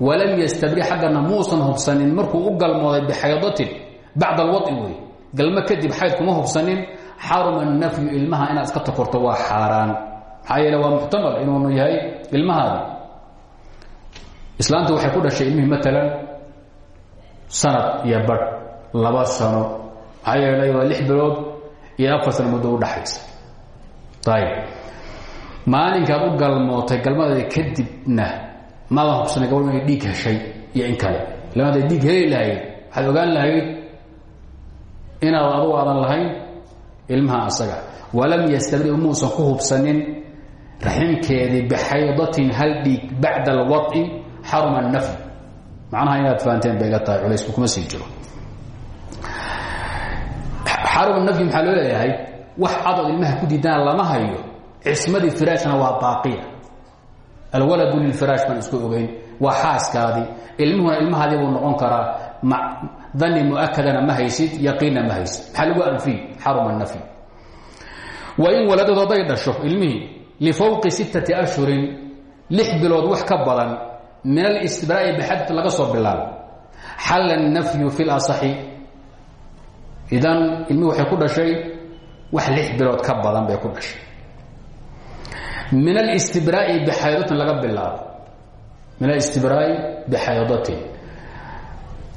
Walam ystabri xaggana muusan hubsanin markuu u galmooday bixaydatin bacda alwaطi wey galmo kadib xayd kuma hubsanin xaruma nafyu ilmaha inaad iska takorto waa xaaraan maxaa yeele waa muxtamal yahay ilmahaadi islaanta waxay ku dhashay ilmihii maalan sanad iyo badh laba sano. Maxaa yeelay waa lix bilood iyo afar sano muddo udhaxaysa ayb maalinkaad u galmootay galmadeeda kadibna maadan hubsanay gabadh inay dhiig heshay iyo in kale. Ilaan haday dhiig heli lahayd. Waxaad ogaan lahayd inaad adugu aadan lahayn ilmaha asaga. Walam yastabri muusan ku hubsanin raximkeedii bixaydatin hal dhiig bacda alwaطi xaruma nafy macnaha inaad fahanteen bay ila tahay culaysku kuma sii jiro. Xaruma nafyi maxaa loo leeyahay? Wax cadood ilmaha ku diidana lama hayo. Cismadii firaashna waa baaqiya alwaladu lilfiraash baan isku ogeyn. Waa xaaskaadii. Ilmuhuna ilmahaadii buu noqon karaa dani muakadana ma haysid yaqiinna ma haysid. Maxaa lagu anfiy? Xaruma ilmihii lifowqi sittati ashhurin lix bilood wax ka badan min alistibraa'i bixad laga soo bilaabo. xalla nafyu fi lasaxi idan ilmihii waxay ku dhashay wax lix bilood ka badan bay ku dhashay. min alistibraa'i bixaydatin laga bilaabo. min alistibraa'i bixaydatin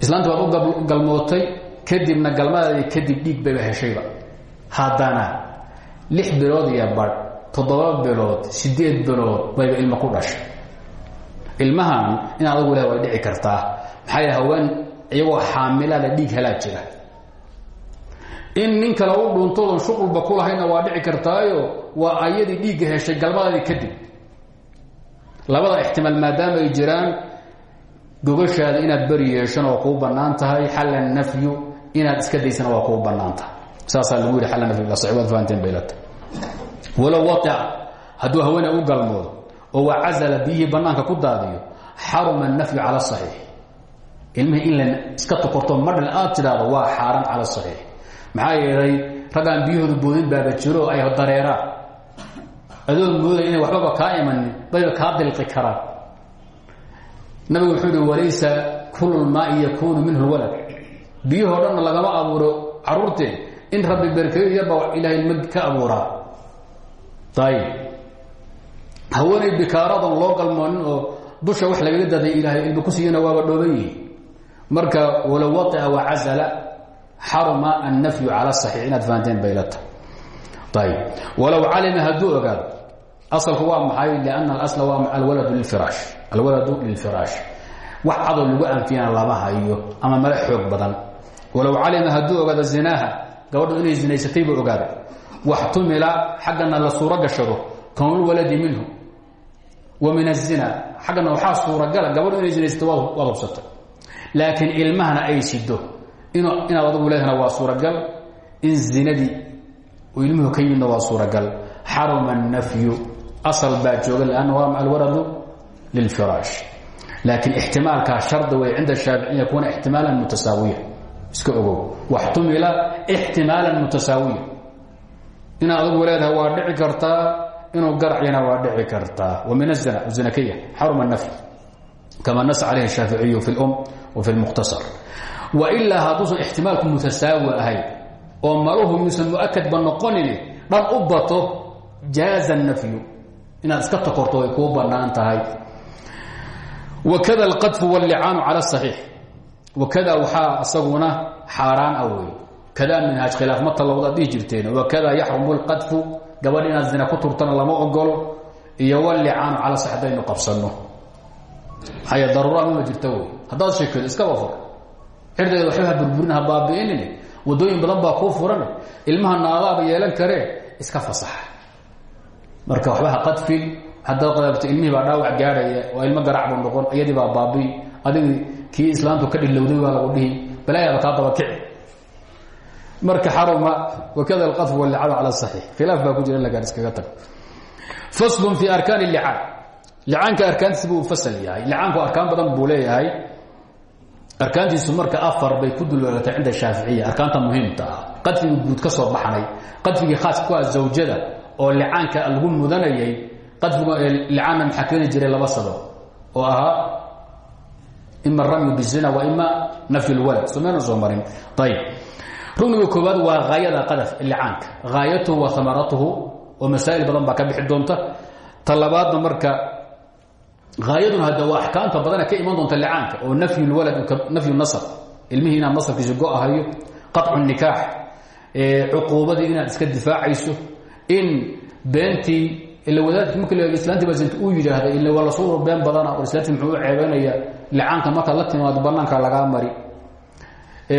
islaanta baad u galmootay kadibna galmadaadii kadib dhiig bayba heshayba bilood iyo toddoba bilood sideed bilood bayba ilmo ku dhashay. Ilmahan in adagu leh way dhici kartaa. Maxaa yah haween iyagoo xaamilaada dhiig helaa jira. In nin kale u dhuuntoodan shuqulba ku lahayna waa dhici kartaayo waa ayadii dhiigga heshay galmadaadii kadib. Labada ixtimaal maadaama ay jiraan gogashaada inaad beri yeeshana waa kuu bannaan tahay xalla nafyu inaad iska daysana waa kuu bannaan tahay. Lagu yidhi xalla nafyu waad fahanteen baylata walow waqica hadduu haweeney u galmoodo oo waa casala biyihii bannaanka ku daadiyo xaruma nafyu cala saxiix. Ilmihii in la iska tukorto madhan aad tidhaahdo waa xaaraan cala saxiix. Maxaa yeelay raggaan biyahooda boodin baaba jiro ay dareeraan adoo mooday inay waxbaba kaa imanin bayba kaa dilqi karaan. Nabigu wuxuu ihi walaysa kulu lmaai yakuunu minhu lwalad biyahoo dhanna lagama abuuro caruurtee in rabbi berkeyo yarba ilahay ilma ka abuuraa ayib haweenay bikaaradan loo galmoonin oo dusha wax lagaga daday ilaahay ilma ku siiyana waaba dhooban yihi marka walow waطica wacazala xaruma annafyu cala saxiix inaad fahanteen baylata ayb walow calima hadduu ogaado asalku waa maxay? Lianna alasla waa alwaladu lilfiraash alwaladu lilfiraash wax cadoo lagu anfiyana lama hayo ama mala xoog badan. Walow calima hadduu ogaado zinaaha gabadhu inay zinaysatay buu ogaaday waxtumila xaggana la suuro gashado kawnulwaladi minhu wa min azina xaggana waxaa suuragala gabadhu inay zinaysato waad hubsatay laakiin ilmahana ay sido inaad adugu leedahna waa suuragal in zinadii uu ilmuhu ka yimidna waa suuragal xaruma nafyu asal baa jooga lanna waa alwaradu lilfiraash laakiin ixtimaalkaa shardi way cinda shaafici yakuuna ixtimaalan mutasaawiya iska ogow waxtumila inaad adugu leedahay waa dhici kartaa inuu garacyana waa dhici kartaa wa min الzina zinakiya xaruma الnafy kama nas calayhi الshaaficiyu fi اlum wa fi اlmukhtasar wailaa hadduusan ixtimaalku mutasaawi ahayn oo maluhu yuusan muakadba noqonin dhan u bato jaaza الnafyu inaad iska takorto way kuu banaan tahay wakada alqadfu wاllicaanu cala الصaxiix wakada waxaa isaguna xaaraan ah wey kadaa minhaaj khilaaf ma tallowdaad dhihi jirteen. Wakada yaxrumu اlqadfu gabadh inaad zina ku turtana lama ogolo iyo wllicaanu cala sax hadaynu qabsanno. Maxay daruura mama jirta wey haddaad sheekeedo iskaba fur xirdeeda waxba ha burburin ha badan baa kuu furan. Ilmaha naadaaba yeelan karee iska fasaxa marka waxba ha qadfin. Haddaad qadabto ilmihii baa dhaawac gaadhaya oo ilmo garaac buu noqon iyadii baa baabi'i. Adigi kii islaamtu ka dhilowday waa lagu dhihi. Balaayaaba kaa daba kici marka xaruma wakada alqadfu wallicanu cala saxiix khilaaf baa ku jira in la gaar iskaga tago. Faslun fi arkaan licaan licaanka arkaantiisa buu fasal yahay. Licaanku arkaan badan buu leeyahay. Arkaantiisu marka afar bay ku duloolatay cinda shaaficiya arkaanta muhiimta ah. Qadfigii guud ka soo baxnay. Qadfigii khaas ku ah zawjada oo licaanka lagu mudanayay qadfigu licaanna maxaa keeni jiray laba sabab. Oo ahaa ima aramyu bizina wa ima nafyu lwalad somayna soo marin? Ayib rugniga koowaad waa haayada qadaf licaanka. Haayatuhu wa amaratuhu oo masaa'il badan baa ka bixi doonta. Ta labaadna marka haayaduna hadda waa axkaamta badana ka iman doonta licaanka oo nafyu lwalad nafyu nasab. Ilmihii inaad nasabkiisa go-ahayo qaطcu nikaax cuquubadii inaad iska difaacayso. In beentii ila wadaadki marka la islaantii baa uu yidhaahda ila waa la soo been badana or islaantii muxuu u ceebeynaya licaanka markaad la timaado banaanka lagaa mari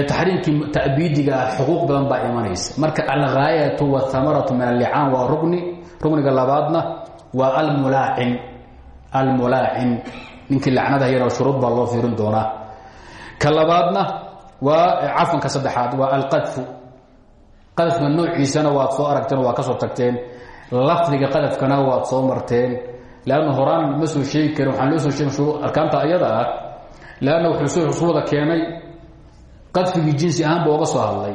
taxriimkii ta'biidiga ah xuquuq badan baa imanaysa. Marka alghaayatu wاhamaratu min allicaan waa rugni rugniga labaadna waa almulaacin almulaacin ninkii lacnadahayana shuruud baa loo fiirin doonaa. Ka labaadna waa cafanka saddexaad waa alqadfu. Qadafka noociisana waad soo aragteen waa ka soo tagteen. Lafdiga qadafkana waad soo marteen. Lanna horaan ma soo sheegi karin waxaan loo soo qadfigii jinsi ahaan ba oga soo hadlay.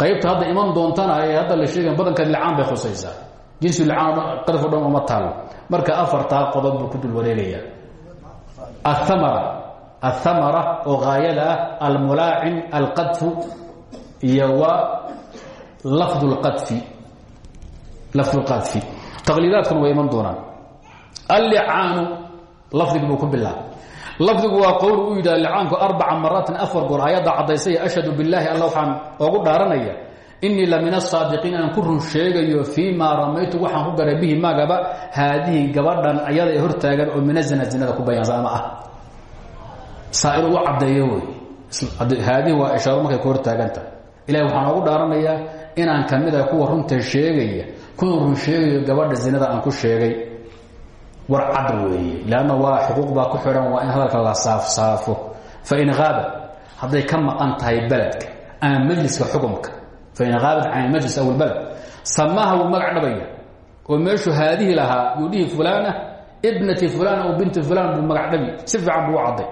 Qaybta hadda iman doontana ee hadda la sheega badanka licaan bay khusaysaa. Jinsi licaan qadaf o dhan uma taalo marka afartaa qodob ku dul wareegaya. Ahamara athamara oo gaayada ah almulaacin alqadfu iyo wa lafd lqadfi lafd lqadfi taqliidaadkuna way iman doonaan. Allicaanu lafdigi buu ku bilaabay lafdigu waa qowl uu yidhah licaanku arbaca maraatin afar goor aayadda caddaysay ashhadu billaahi alla waxaan oogu dhaaranaya inii la min asaadiqiin aan ku run sheegayo fii maa ramaytu waxaan ku garay bihi magaba haadihi gabadhan ayada hortaagan oo minazina zinada ku bayaansa ama ah. Saair u caddeeyo wey. Haadihi waa ishaaro markay ku hortaagantahay ilahi waxaan oogu dhaaranayaa inaan ka mid ah kuwa runta sheegaya kuna run sheegayo gabadha zinada aan ku sheegay war cad weeye. Lanna waa xuquuq baa ku xidhan waa in hadalka la saafsaafo fain haabat hadday ka maqan tahay beledka ama majliska xukumka fain haabat can majlis aw lbaled samaaha wuu magac dhabaya oo meeshu haadihi lahaa yuu fulana ibnati fulana aw binti fulan buu magac dhabi si fiican buu u cadday.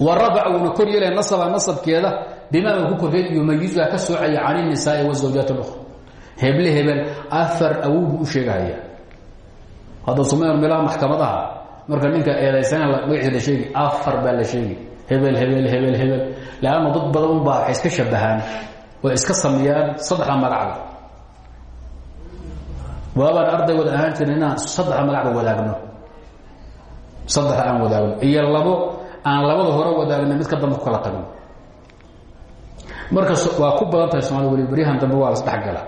Wa rafaca wuuna kor yeelaya nasaba nasabkeeda bimaa ku korreey yumayizuha ka soocaya can inisaai wazawjaat اlukra heble hebel afar awow buu u hadda sumayr meelaha maxkamadaha marka ninka eedaysana magaciisa la sheegi afar baa la sheegi. Hebel hebel hebel hebel. Leanna dad badan baa waxay iska shabahaan way iska sameeyaan saddexda magacba waabaan arday wada ahaan jirin inaan saddexda magacba wadaagno. Saddexa aan wadaagno. Iyo labo aan labada hore wadaagna mid ka dambe ku kala tagno marka waa ku badan tahay soomaalida weli baryahan dambe waa lasdhexgala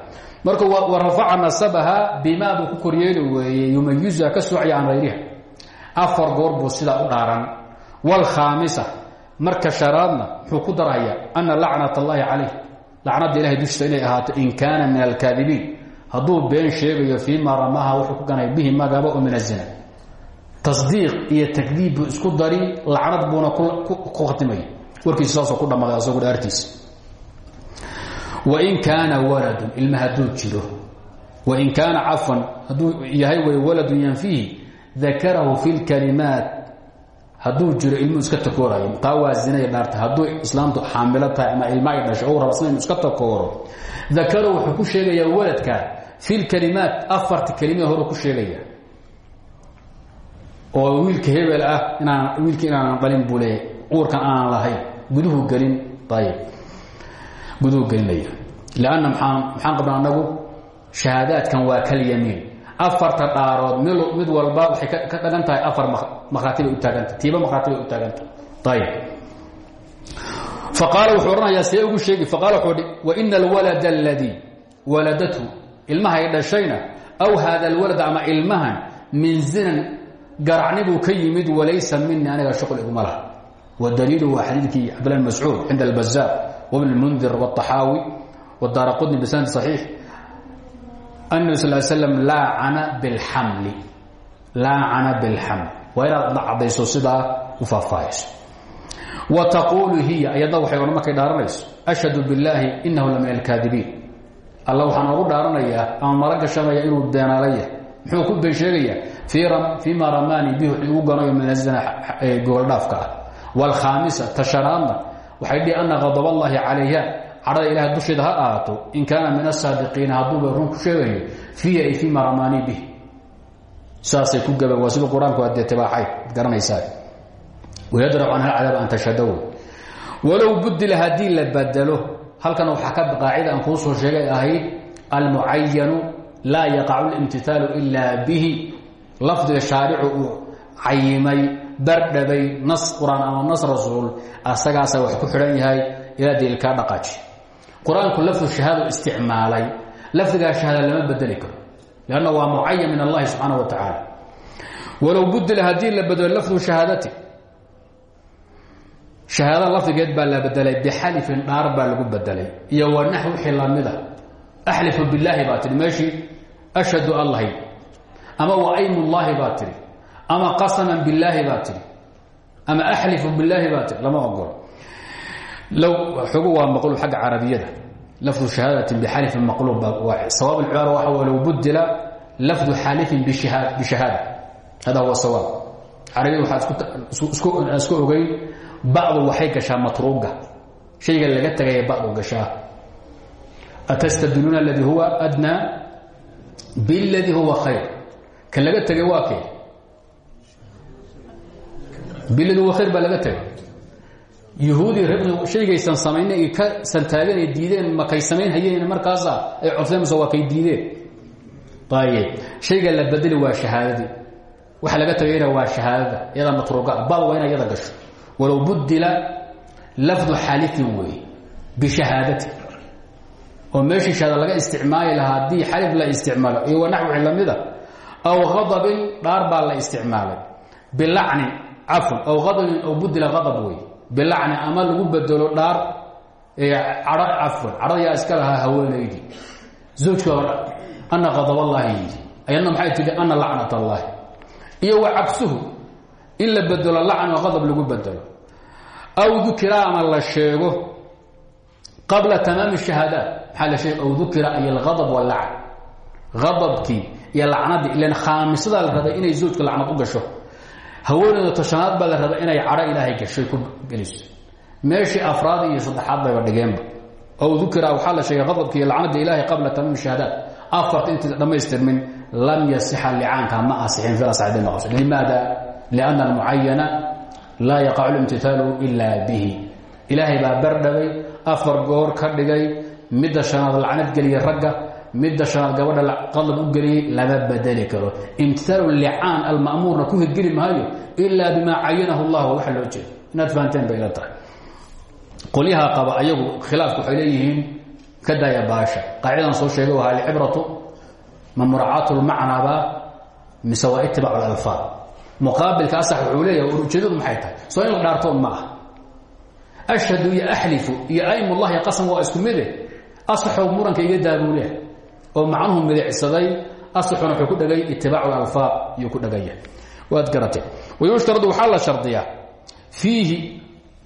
marka warafaca nasabaha bimaa buu ku koryeeli weeye yumayizuha ka soocaya can hayriha afar goor buu sidaa u dhaaran. Wاlkhaamisa marka shanaadna muxuu ku daraya ana lacnat اllahi calayh. Lacnadda ilahay dushiisa inay ahaato in kaana min alkaadibiin hadduu been sheegayo fii ma ramaha wuxuu ku ganay bihi magaba oo min azina tasdiiq iyo takdiib isku dari lacnad buuna ku khatimaya warkiisa saasoo ku dhammaaday asagu dhaartiisa wain kaana waladun ilma hadduu jiro wain kaana cafan hadduu yahay way waladun yanfihi dakarahu fi lkalimaat hadduu jiro ilmuu iska takoorayo taa waa zinaya dhaarta islaamtu xaamilo ama ilma ay dhasho iska takooro dakarahu wuxuu ku sheegayaa waladka fi lkalimaat afarta kelimada hore ku sheegaya oo wiilka hebel ah inaan wiilka inaanan dhalin buu leeyahy uurkan aanan lahayn guduhu gelin ayib guduhu gelinaya lanna maxaan qabna anagu shahaadaadkan waa kalyamiin afarta dhaarood mid walba waxay ka dhagan afar makhaati bay u taagantah tiiba makhaati bay u taagantah ayib faqaala wuxuu odhanayaa see ugu sheegi waina alwalada aladii waladathu ilmahay dhashayna aw haada alwalad ama ilmahan min zinan garacnibuu ka walaysa mini aniga shuql iguma laha wadaliilu waa xadiidkii cabdillah mascuud cinda albazaar wbn اlmundir wالطaxaawi wdaara qudni bisanad صaxiix النبي sl slam laacana bاlxamli laacana bاlxaml waa inaad cadayso sidaa u faahfaahayso wa taquulu hiya ayadna waxay odhan markay dhaaranayso ashhadu biاllaahi inahu la min alkaadibiin alla waxaan ogu dhaaranayaa ama mala gashanaya inuu beenaala yahay muxuu ku been sheegayaa fii ma ramaani bihi igu ganayo min azina gogoldhaafka ah wاlkhaamisa tashanaadna waxay dhihi ana qadab allahi calayha cadhada ilaah dusheeda ha ahaato in kaana min asaadiqiina hadduuba run ku sheegayo fiihi ay fii ma saasay ku gabeen waa sida adee tibaaxay garanaysaa. Wayadracu canha cadaab an tashhadaw walow budila haddii la badelo halkan waxaa ka qaacida aan kuu soo sheegay ahayd almucayanu laa yaqacu limtithaalu ilaa bihi. Lafdiga shaaricu uu cayimay bardhabay nas qur'aan ama nas rasuul asagaasa wax ku xidhan yahay ilaa daliilkaa dhaqaaji. Qur'aanku lafdu shahaado isticmaalay lafdigaa shahaada lama bedeli karo lanna waa mucayan min allahi subxaana wa tacaala. Walow budila haddii la bedelo lafdu shahaadati shahaada lafdigeed baa la bedelay bixalifin dhaar baa lagu bedelay iyo wa nax wixii lamida axlifu billaahi baa ashhadu allahi ama wa aymullaahi baa tihi ama qasaman billaahi baa tihi ama axlifu billaahi baa tihi lama ogolo xogu waa maqluub xagga carabiyada lafdu shahaadatin bixalifin maqluub sawaab alcibaara waxa w low budila lafdu xaalifin bishahaada hada huwa sawaab. Carabiyada waxaa isku ogeyn bacdu waxay gashaa matruuga. Shayga laga tagaya bacdu gashaa. Atastadiluna aladii huwa adnaa biladii huwa khayr. Kan laga tegay waa biladii huwa khayr baa laga tegay. Yuhuudii ribni shaygaysan samayna ay ka santaagan ay diideen makay hayeen markaasa ay codsadeen mise waa diideen. Ayib shayga la bedeli waa shahaadadii waxa laga tagayna waa shahaadada. Iyada matruuga bad waa ina iyada gasho. Walow budila lafdu xalifin wey bishahaadati oo meeshii shahaada laga isticmaali lahaa haddii xalif la isticmaalo iyo wa naxwi lamida aw adabin dhaar baa la isticmaalay. Bilacnin cafun. Aw adabin aw budila adab wey bilacni ama lagu bedelo dhaar cadho cafwan. Cadhada yaa iska lahaa haweenaydii zawjka ana qadab allahi yidhi. Ayadna maxay tidhi ana lacnat allahi iyo wa cagsuhu in la bedelo qadab lagu bedelo. Aw dukira ama la sheego qabla tamaami shahaadaat maxaa la sheeg aw dukira ay algadab walacn gadabkii iyo lacnadii ilan khaamisadaa la rabay inay zawjka lacnad u gasho haweeneyda tashanaad baa la raba inay cadho ilaahay gashay ku geliso. Meeshii afraad iyo saddexaad bayba dhigeenba aw dukira waxaa la sheegay qadabka iyo lacnada ilaahay qabla tamaami shahaadaat afarta inta dhammaystirmin lam yasixa licaanka ma asixin fi asaxdi maqas limaada? Lianna almucayana laa yaqacu limtithaalu ilaa bihi. Ilaahay baa bardhabay afar goor ka dhigay midda shanaad lacnad geliya ragga midda shanaad gabadha qadab u geliyey lama bedeli karo. Imtihaalu licaan alma'muurna ku hirgeli maayo ilaa bimaa cayanahu llah waxa loo jeedo. Inaad fahanteen bay la qaba ayagu khilaafku waxay leeyihiin ka daaya baasha. Qaacidan soo sheegay waa alcibratu ma muraacaatu lmacnaba mise waa itibaacu lalfaad muqaabilka asax wuxuu leeyahay ujeedadu maxay soo in la ma ah ashhadu iyo axlifu iyo aymullahi qasam waa isku mide asaxoo muranka iga oo macnuhu midicsaday asaxuna wuxuu ku dhagay itibaacu alfaad iyuu ku dhagaya. Waad garatay. Wayushtaradu waxaa la shardiyaa fiihi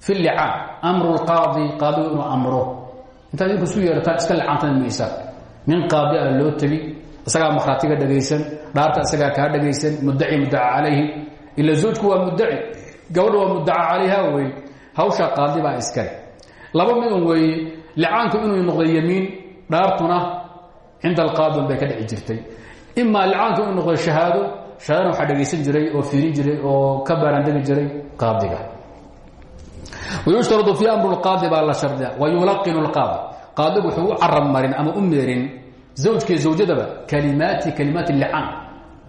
fi licaan amru lqaadi qaadigu inuu amro. Intaad idinku isu yeerataan iska licaantan maysaa nin qaadi a loo tegi isagaa makhraatiga dhagaysan dhaarta isagaa kaa dhagaysan muddaci muddaca calayhi. Ila zawjku waa muddaci gabadha waa muddaca calayha wey hawshaa qaadi baa iskale laba midun weeye licaanku inuu noqdo yemiin dhaartuna cinda alqaadin bay ka dhici jirtay. Imaa licaanku inuu noqdo shahaado shahaadana waxaa dhagaysan jiray oo fiirin jiray oo ka baaraandegi jiray qaadiga. Wayushtaradu fii amru lqaadi baa la shardiya wayulaqinu lqaadi qaadigu wuxuu u marin ama u meerin zawjadaba kalimaati kalimaat licaan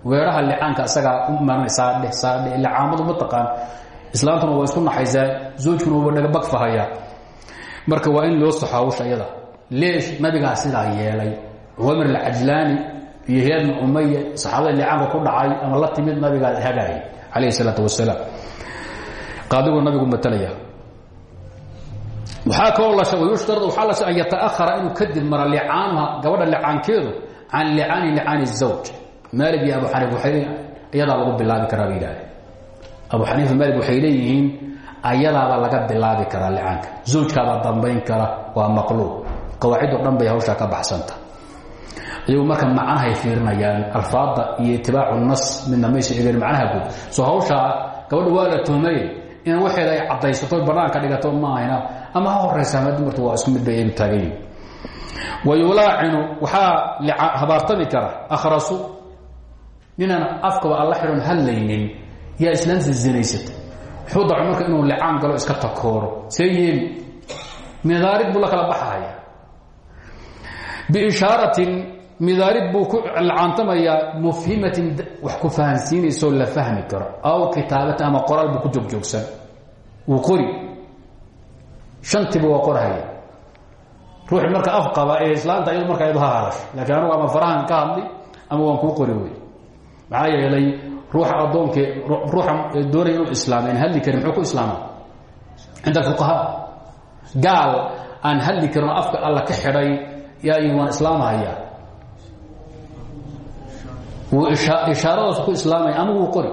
weeraha licaanka isagaa u maranay saadhe saadhe ila caamadu ma taqaan. Islaamtuna waa isku naxaysaa zawjkuna waa dhaga bagfahaya marka waa in loo saxo hawsha leesh nabigaa sidaa yeelay cuwaymir alcajlaani iyo hilaal bn umaya saxaabada licaanka ku dhacay ama la timid nabiga hagaayay calayh salaat wasalaam qaadigu nabigu matalaya waxaa kaloo la sheegay yushtarad waxaa la sheegay an yataahara inuu kadib mara licaanuha gabadha licaankeedu can licaani licaani zawj. Maalig iyo abu xaniif waxay iyadaa lagu bilaabi karaa bay yidhahdeen abu xaniifa maalig waxay leeyihiin ayadaabaa laga bilaabi karaa licaanka. Zawjkaabaa dambayn kara waa maqluub. Qawaacidoo dhan bay hawshaa ka baxsanta iyagu marka macnahay fiirinayaan alfaada iyo itibaacu nas midna maysa egeen macnaha guud. Soo hawshaa gabadha waa la tuhmay in waxeeda ay caddaysato banaanka dhigato maahayna ama ha horaysa ama waa isku mid bay eegu taagan yihiin wayulaacinu waxaa habaartami kara akhrasu ninaan afkaba alla xidhon hadlaynin yaa islaamta zinaysata wuxuu daco marka inuu licaan galo iska takooro. See yeeli midaarid buu la kala biishaaratin midaarid buu ku lacaantamayaa mufhimatin wax ku fahansiinaysoo la fahmi karo. Aw kitaabatin ama qoraal buu ku joogjoogsan wuu qori. Shantiba waa qorhaya ruuxi marka af qaba ee islaanta iyadu marka iyadu ha laakiin anugu ama farahan ka hadli ama waan kuu qori wey maxaa yeelay ruuxa addoonkee ruuxa doonaya inuu islaama aan hadli karin muxuu ku islaama cinda alfuqahaa. Gaal aan hadli karin afka alla ka xidhay yaa waan islaamahaya wuu ishaaradaas ku islaamaya ama wuu qori